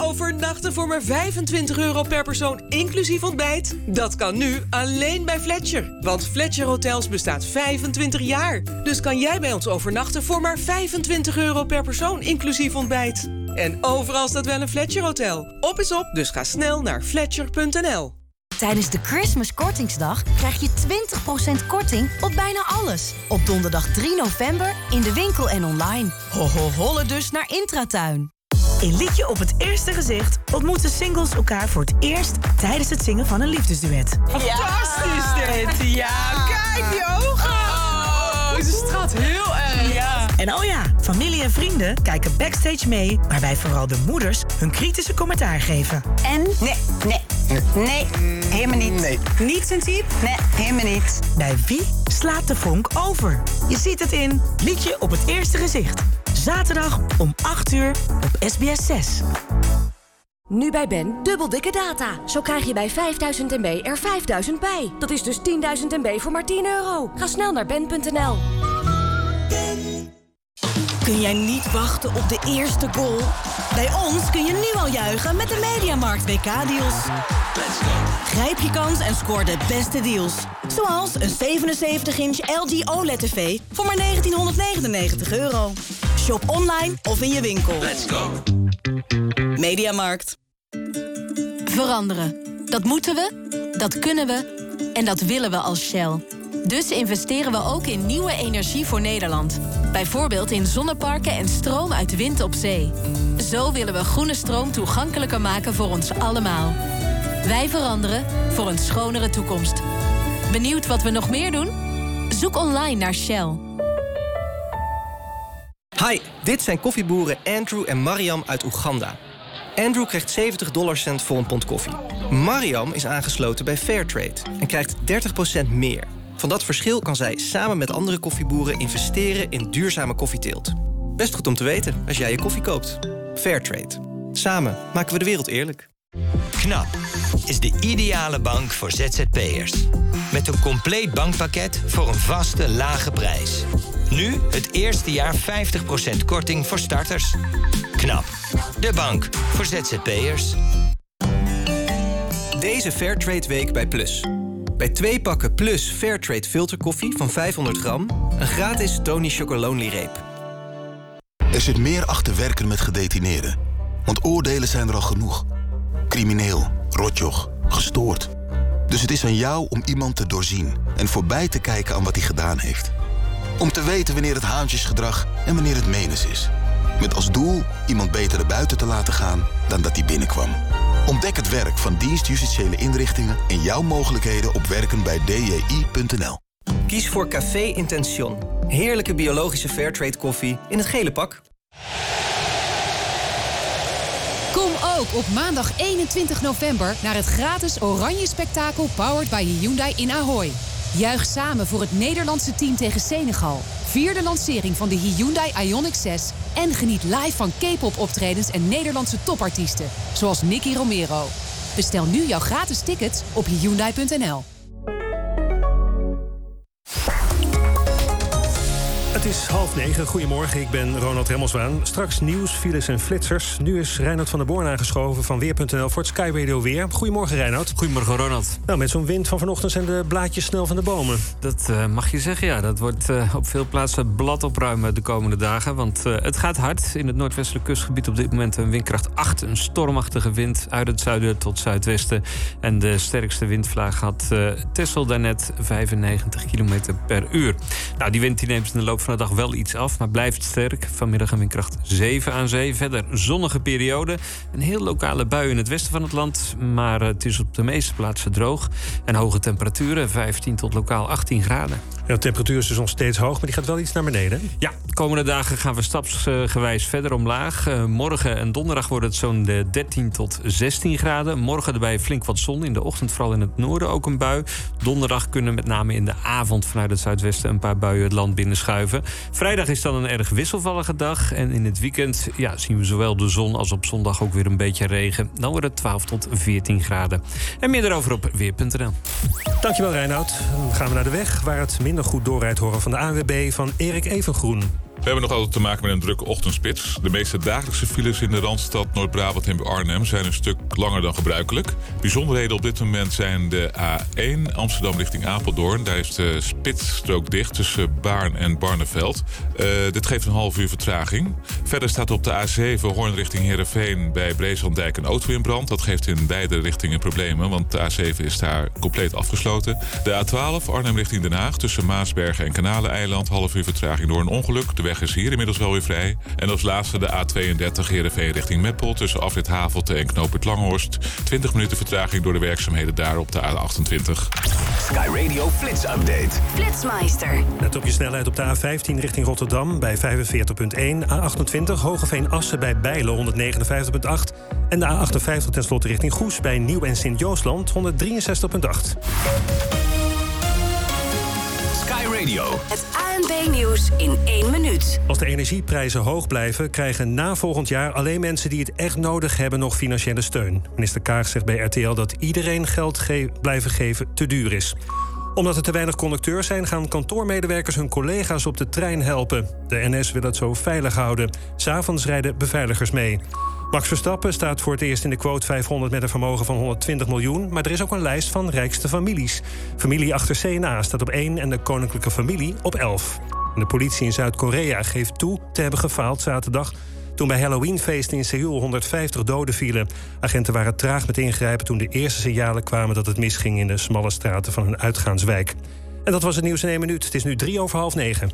Overnachten voor maar 25 euro per persoon, inclusief ontbijt? Dat kan nu alleen bij Fletcher. Want Fletcher Hotels bestaat 25 jaar. Dus kan jij bij ons overnachten voor maar 25 euro per persoon, inclusief ontbijt. En overal staat wel een Fletcher Hotel. Op is op, dus ga snel naar fletcher.nl. Tijdens de Christmas Kortingsdag krijg je 20% korting op bijna alles. Op donderdag 3 november in de winkel en online. Ho, ho, holle dus naar Intratuin. In Liedje op het Eerste Gezicht ontmoeten singles elkaar voor het eerst tijdens het zingen van een liefdesduet. Fantastisch dit! Ja, kijk die ogen! Oh, ze straalt heel erg. En oh ja, familie en vrienden kijken backstage mee, waarbij vooral de moeders hun kritische commentaar geven. En? Nee, nee, nee, helemaal niet. Nee. Niet sensibel? Nee, helemaal niet. Bij wie slaat de vonk over? Je ziet het in Liedje op het Eerste Gezicht. Zaterdag om 8 uur op SBS 6. Nu bij Ben, dubbel dikke data. Zo krijg je bij 5000 MB er 5000 bij. Dat is dus 10.000 MB voor maar 10 euro. Ga snel naar ben.nl. Kun jij niet wachten op de eerste goal? Bij ons kun je nu al juichen met de Mediamarkt WK-deals. Grijp je kans en scoor de beste deals. Zoals een 77-inch LG OLED-TV voor maar 1999 euro. Shop online of in je winkel. Let's go. Mediamarkt. Veranderen. Dat moeten we, dat kunnen we en dat willen we als Shell. Dus investeren we ook in nieuwe energie voor Nederland. Bijvoorbeeld in zonneparken en stroom uit wind op zee. Zo willen we groene stroom toegankelijker maken voor ons allemaal. Wij veranderen voor een schonere toekomst. Benieuwd wat we nog meer doen? Zoek online naar Shell. Hi, dit zijn koffieboeren Andrew en Mariam uit Oeganda. Andrew krijgt 70 dollarcent voor een pond koffie. Mariam is aangesloten bij Fairtrade en krijgt 30% meer. Van dat verschil kan zij samen met andere koffieboeren investeren in duurzame koffieteelt. Best goed om te weten als jij je koffie koopt. Fairtrade. Samen maken we de wereld eerlijk. KNAP is de ideale bank voor ZZP'ers. Met een compleet bankpakket voor een vaste, lage prijs. Nu het eerste jaar 50% korting voor starters. KNAP, de bank voor ZZP'ers. Deze Fairtrade week bij Plus. Bij twee pakken Plus Fairtrade filterkoffie van 500 gram... een gratis Tony Chocolonely reep. Er zit meer achter werken met gedetineerden. Want oordelen zijn er al genoeg. Crimineel, rotjoch, gestoord. Dus het is aan jou om iemand te doorzien... en voorbij te kijken aan wat hij gedaan heeft. Om te weten wanneer het haantjesgedrag en wanneer het menens is. Met als doel iemand beter naar buiten te laten gaan dan dat hij binnenkwam. Ontdek het werk van dienstjustitiële inrichtingen en jouw mogelijkheden op werken bij dji.nl. Kies voor Café Intention. Heerlijke biologische Fairtrade koffie in het gele pak. Kom ook op maandag 21 november naar het gratis Oranje Spektakel powered by Hyundai in Ahoy. Juich samen voor het Nederlandse team tegen Senegal. Vier de lancering van de Hyundai Ioniq 6 en geniet live van K-pop optredens en Nederlandse topartiesten, zoals Nicky Romero. Bestel nu jouw gratis tickets op hyundai.nl. is half negen. Goedemorgen, ik ben Ronald Remmelswaan. Straks nieuws, files en flitsers. Nu is Reinoud van der Born aangeschoven van Weer.nl voor het Sky Radio Weer. Goedemorgen, Reinoud. Goedemorgen, Ronald. Nou, met zo'n wind van vanochtend zijn de blaadjes snel van de bomen. Dat eh, mag je zeggen, ja. Dat wordt eh, op veel plaatsen blad opruimen de komende dagen. Want eh, het gaat hard. In het noordwestelijk kustgebied op dit moment een windkracht 8. Een stormachtige wind uit het zuiden tot zuidwesten. En de sterkste windvlaag had Tessel daarnet 95 km per uur. Nou, die wind die neemt in de loop van de dag wel iets af, maar blijft sterk. Vanmiddag een windkracht 7 aan zee. Verder zonnige periode. Een heel lokale bui in het westen van het land. Maar het is op de meeste plaatsen droog. En hoge temperaturen, 15 tot lokaal 18 graden. De temperatuur is dus nog steeds hoog, maar die gaat wel iets naar beneden. Ja, de komende dagen gaan we stapsgewijs verder omlaag. Uh, morgen en donderdag wordt het zo'n 13 tot 16 graden. Morgen erbij flink wat zon. In de ochtend vooral in het noorden ook een bui. Donderdag kunnen met name in de avond vanuit het zuidwesten... een paar buien het land binnenschuiven. Vrijdag is dan een erg wisselvallige dag. En in het weekend ja, zien we zowel de zon als op zondag ook weer een beetje regen. Dan wordt het 12 tot 14 graden. En meer erover op weer.nl. Dankjewel Reinoud. Dan gaan we naar de weg waar het minder goed doorrijdt horen van de ANWB van Erik Evengroen. We hebben nog altijd te maken met een drukke ochtendspits. De meeste dagelijkse files in de Randstad, Noord-Brabant en Arnhem zijn een stuk langer dan gebruikelijk. Bijzonderheden op dit moment zijn de A1 Amsterdam richting Apeldoorn. Daar is de spitsstrook dicht tussen Baarn en Barneveld. Uh, dit geeft een half uur vertraging. Verder staat op de A7 Hoorn richting Heerenveen bij Breeslanddijk een auto in brand. Dat geeft in beide richtingen problemen, want de A7 is daar compleet afgesloten. De A12 Arnhem richting Den Haag tussen Maasbergen en Kanaleneiland. Half uur vertraging door een ongeluk. Weg is hier inmiddels wel weer vrij. En als laatste de A32 Heerenveen richting Meppel tussen afrit Havelte en Knoopert Langhorst. 20 minuten vertraging door de werkzaamheden daar op de A28. Sky Radio Flits Update. Flitsmeister. Let op je snelheid op de A15 richting Rotterdam bij 45.1. A28 Hogeveen Assen bij Bijlen 159.8. En de A58 tenslotte richting Goes bij Nieuw en Sint-Joosland 163.8. Sky Radio. Het ANB-nieuws in één minuut. Als de energieprijzen hoog blijven, krijgen na volgend jaar alleen mensen die het echt nodig hebben nog financiële steun. Minister Kaag zegt bij RTL dat iedereen geld ge blijven geven te duur is omdat er te weinig conducteurs zijn, gaan kantoormedewerkers hun collega's op de trein helpen. De NS wil het zo veilig houden. S'avonds rijden beveiligers mee. Max Verstappen staat voor het eerst in de quote 500 met een vermogen van 120 miljoen. Maar er is ook een lijst van rijkste families. Familie achter CNA staat op 1 en de koninklijke familie op 11. de politie in Zuid-Korea geeft toe te hebben gefaald zaterdag toen bij Halloweenfeesten in Seoul 150 doden vielen. Agenten waren traag met ingrijpen toen de eerste signalen kwamen dat het misging in de smalle straten van hun uitgaanswijk. En dat was het nieuws in één minuut. Het is nu drie over half negen.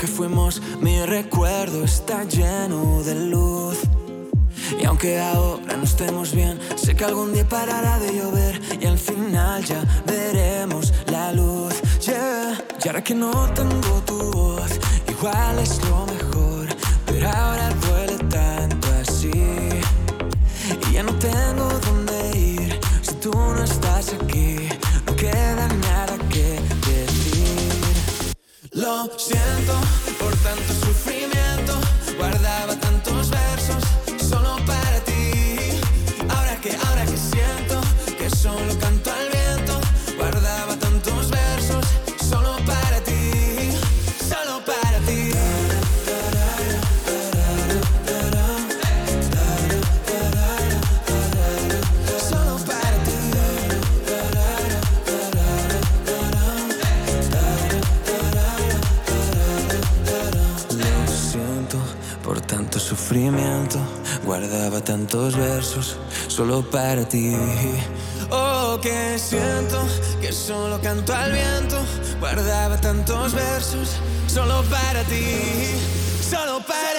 que fuimos, mi recuerdo está lleno de luz. Y aunque ahora no estemos bien, sé que algún día parará de llover y al final ya veremos la luz. Yeah. Y ahora que no tengo canto al viento, guardaba tantos versos solo para ti, solo para ti.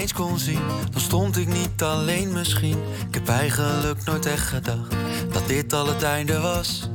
Gedachten eens kon zien, dan stond ik niet alleen misschien. Ik heb eigenlijk nooit echt gedacht dat dit al het einde was.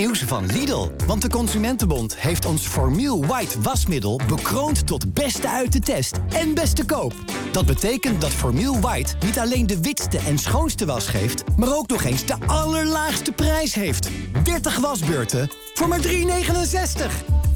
Nieuws van Lidl, want de Consumentenbond heeft ons Formiel White wasmiddel bekroond tot beste uit de test en beste koop. Dat betekent dat Formiel White niet alleen de witste en schoonste was geeft, maar ook nog eens de allerlaagste prijs heeft. 30 wasbeurten voor maar 3,69.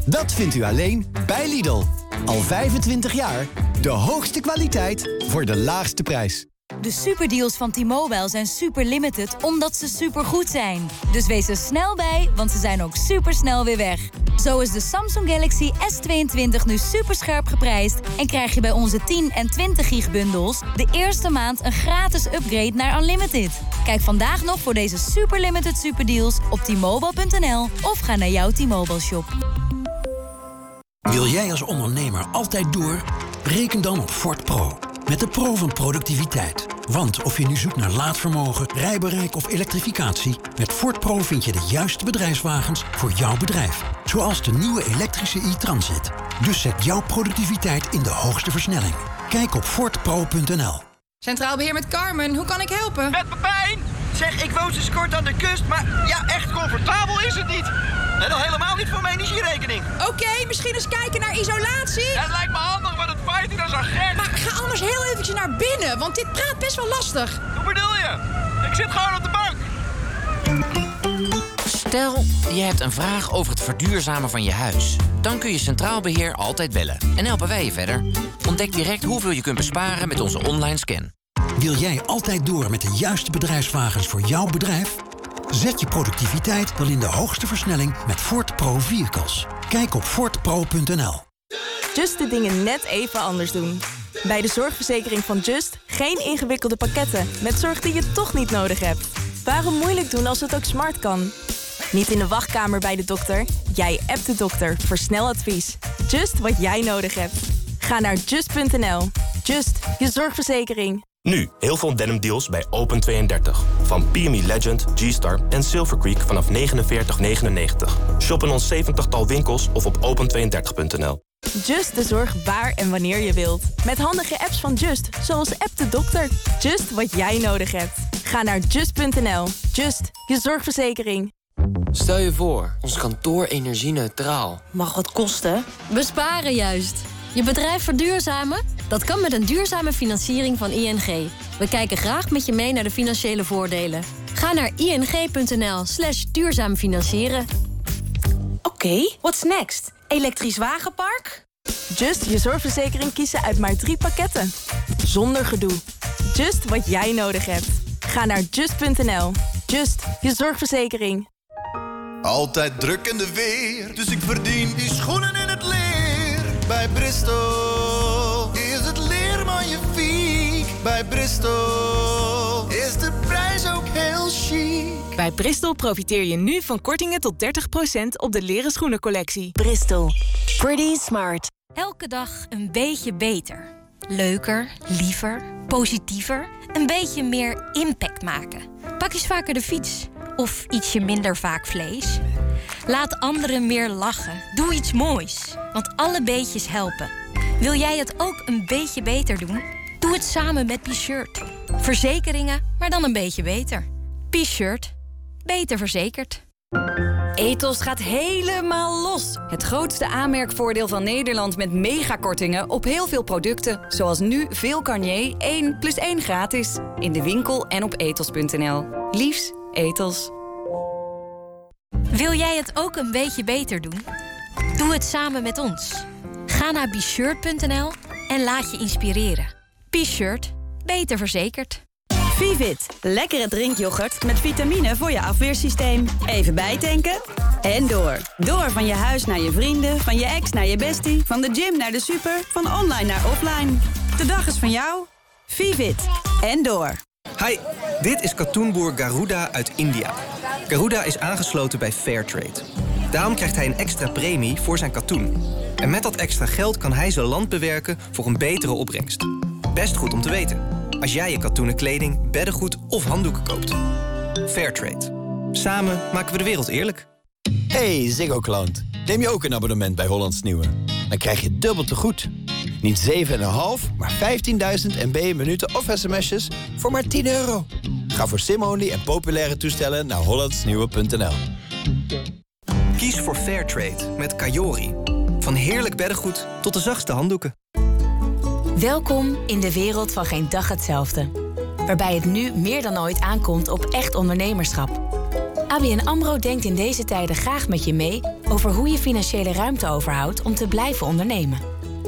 Dat vindt u alleen bij Lidl. Al 25 jaar de hoogste kwaliteit voor de laagste prijs. De superdeals van T-Mobile zijn super limited omdat ze super goed zijn. Dus wees er snel bij, want ze zijn ook super snel weer weg. Zo is de Samsung Galaxy S22 nu super scherp geprijsd en krijg je bij onze 10 en 20 gig bundels de eerste maand een gratis upgrade naar unlimited. Kijk vandaag nog voor deze super limited superdeals op t-mobile.nl of ga naar jouw T-Mobile shop. Wil jij als ondernemer altijd door? Reken dan op Ford Pro. Met de Pro van productiviteit. Want of je nu zoekt naar laadvermogen, rijbereik of elektrificatie... met Ford Pro vind je de juiste bedrijfswagens voor jouw bedrijf. Zoals de nieuwe elektrische e-Transit. Dus zet jouw productiviteit in de hoogste versnelling. Kijk op fordpro.nl. Centraal Beheer met Carmen, hoe kan ik helpen? Met Pepijn! Zeg, ik woon sinds kort aan de kust, maar ja, echt comfortabel is het niet. En al helemaal niet voor mijn energierekening. Oké, misschien eens kijken naar isolatie. Het lijkt me handig, maar het hier als een gek. Maar ga anders heel eventjes naar binnen, want dit praat best wel lastig. Hoe bedoel je? Ik zit gewoon op de bank. Stel, je hebt een vraag over het verduurzamen van je huis. Dan kun je Centraal Beheer altijd bellen. En helpen wij je verder. Ontdek direct hoeveel je kunt besparen met onze online scan. Wil jij altijd door met de juiste bedrijfswagens voor jouw bedrijf? Zet je productiviteit dan in de hoogste versnelling met Ford Pro Vehicles. Kijk op fordpro.nl. Just de dingen net even anders doen. Bij de zorgverzekering van Just geen ingewikkelde pakketten met zorg die je toch niet nodig hebt. Waarom moeilijk doen als het ook smart kan? Niet in de wachtkamer bij de dokter. Jij appt de dokter voor snel advies. Just wat jij nodig hebt. Ga naar just.nl. Just, je zorgverzekering. Nu heel veel denim deals bij Open32. Van PME Legend, G-Star en Silver Creek vanaf 49,99. Shop in ons 70-tal winkels of op open32.nl. Just de zorg waar en wanneer je wilt. Met handige apps van Just, zoals App de Dokter. Just wat jij nodig hebt. Ga naar just.nl. Just, je zorgverzekering. Stel je voor, ons kantoor energie-neutraal. Mag wat kosten? Besparen juist. Je bedrijf verduurzamen? Dat kan met een duurzame financiering van ING. We kijken graag met je mee naar de financiële voordelen. Ga naar ing.nl slash duurzaam financieren. Oké, what's next? Elektrisch wagenpark? Just je zorgverzekering kiezen uit maar drie pakketten. Zonder gedoe. Just wat jij nodig hebt. Ga naar just.nl. Just, je zorgverzekering. Altijd druk in de weer, dus ik verdien die schoenen in het leer. Bij Bristol Bij Bristol is de prijs ook heel chic. Bij Bristol profiteer je nu van kortingen tot 30% op de leren schoenencollectie. Bristol. Pretty smart. Elke dag een beetje beter. Leuker, liever, positiever. Een beetje meer impact maken. Pak eens vaker de fiets. Of ietsje minder vaak vlees. Laat anderen meer lachen. Doe iets moois. Want alle beetjes helpen. Wil jij het ook een beetje beter doen? Doe het samen met P-Shirt. Verzekeringen, maar dan een beetje beter. P-Shirt. Beter verzekerd. Ethos gaat helemaal los. Het grootste aanmerkvoordeel van Nederland met megakortingen op heel veel producten. Zoals nu veel Garnier 1 plus 1 gratis. In de winkel en op ethos.nl. Liefs, Ethos. Wil jij het ook een beetje beter doen? Doe het samen met ons. Ga naar bshirt.nl en laat je inspireren. B-shirt. Beter verzekerd. Vivit. Lekkere drinkyoghurt met vitamine voor je afweersysteem. Even bijtanken en door. Door van je huis naar je vrienden, van je ex naar je bestie... van de gym naar de super, van online naar offline. De dag is van jou. Vivit. En door. Hi, dit is katoenboer Garuda uit India. Garuda is aangesloten bij Fairtrade. Daarom krijgt hij een extra premie voor zijn katoen. En met dat extra geld kan hij zijn land bewerken voor een betere opbrengst. Best goed om te weten. Als jij je katoenen kleding, beddengoed of handdoeken koopt. Fairtrade. Samen maken we de wereld eerlijk. Hey Ziggo klant. Neem je ook een abonnement bij Hollands Nieuwe? Dan krijg je dubbel te goed. Niet 7,5, maar 15.000 MB minuten of sms'jes voor maar 10 euro. Ga voor sim-only en populaire toestellen naar hollandsnieuwe.nl. Kies voor Fairtrade met Kayori. Van heerlijk beddengoed tot de zachtste handdoeken. Welkom in de wereld van geen dag hetzelfde. Waarbij het nu meer dan ooit aankomt op echt ondernemerschap. ABN AMRO denkt in deze tijden graag met je mee... over hoe je financiële ruimte overhoudt om te blijven ondernemen.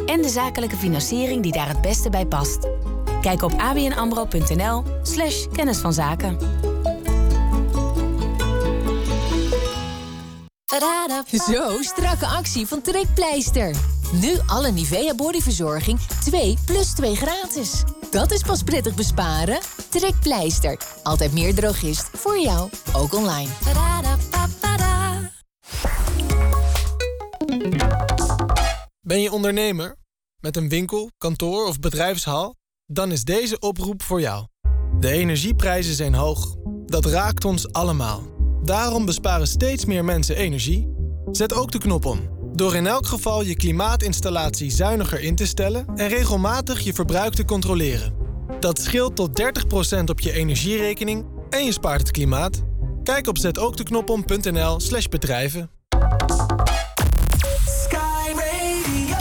En de zakelijke financiering die daar het beste bij past. Kijk op abnamro.nl slash kennis van zaken. Zo, strakke actie van Trekpleister. Nu alle Nivea bodyverzorging 2 plus 2 gratis. Dat is pas prettig besparen. Trekpleister. Altijd meer drogist voor jou, ook online. Ben je ondernemer? Met een winkel, kantoor of bedrijfshal? Dan is deze oproep voor jou. De energieprijzen zijn hoog. Dat raakt ons allemaal. Daarom besparen steeds meer mensen energie. Zet ook de knop om. Door in elk geval je klimaatinstallatie zuiniger in te stellen en regelmatig je verbruik te controleren. Dat scheelt tot 30% op je energierekening en je spaart het klimaat. Kijk op zetookdeknopom.nl slash bedrijven. Sky Radio.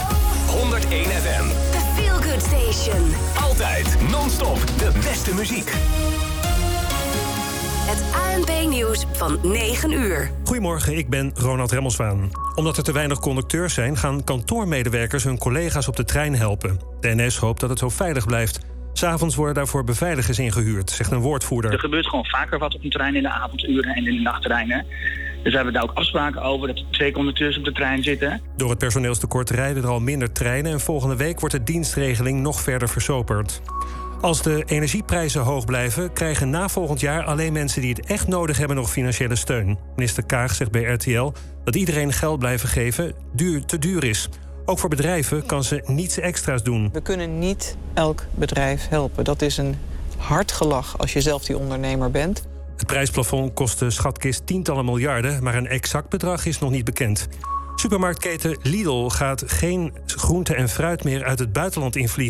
101 FM. The Feel Good Station. Altijd non-stop de beste muziek. Het ANP-nieuws van 9 uur. Goedemorgen, ik ben Ronald Remmelswaan. Omdat er te weinig conducteurs zijn, gaan kantoormedewerkers hun collega's op de trein helpen. De NS hoopt dat het zo veilig blijft. S'avonds worden daarvoor beveiligers ingehuurd, zegt een woordvoerder. Er gebeurt gewoon vaker wat op een trein in de avonduren en in de nachttreinen. Dus we hebben daar ook afspraken over dat er twee conducteurs op de trein zitten. Door het personeelstekort rijden er al minder treinen... en volgende week wordt de dienstregeling nog verder versoperd. Als de energieprijzen hoog blijven, krijgen na volgend jaar alleen mensen die het echt nodig hebben nog financiële steun. Minister Kaag zegt bij RTL dat iedereen geld blijven geven duur, te duur is. Ook voor bedrijven kan ze niets extra's doen. We kunnen niet elk bedrijf helpen. Dat is een hard gelach als je zelf die ondernemer bent. Het prijsplafond kost de schatkist tientallen miljarden, maar een exact bedrag is nog niet bekend. Supermarktketen Lidl gaat geen groente en fruit meer uit het buitenland invliegen.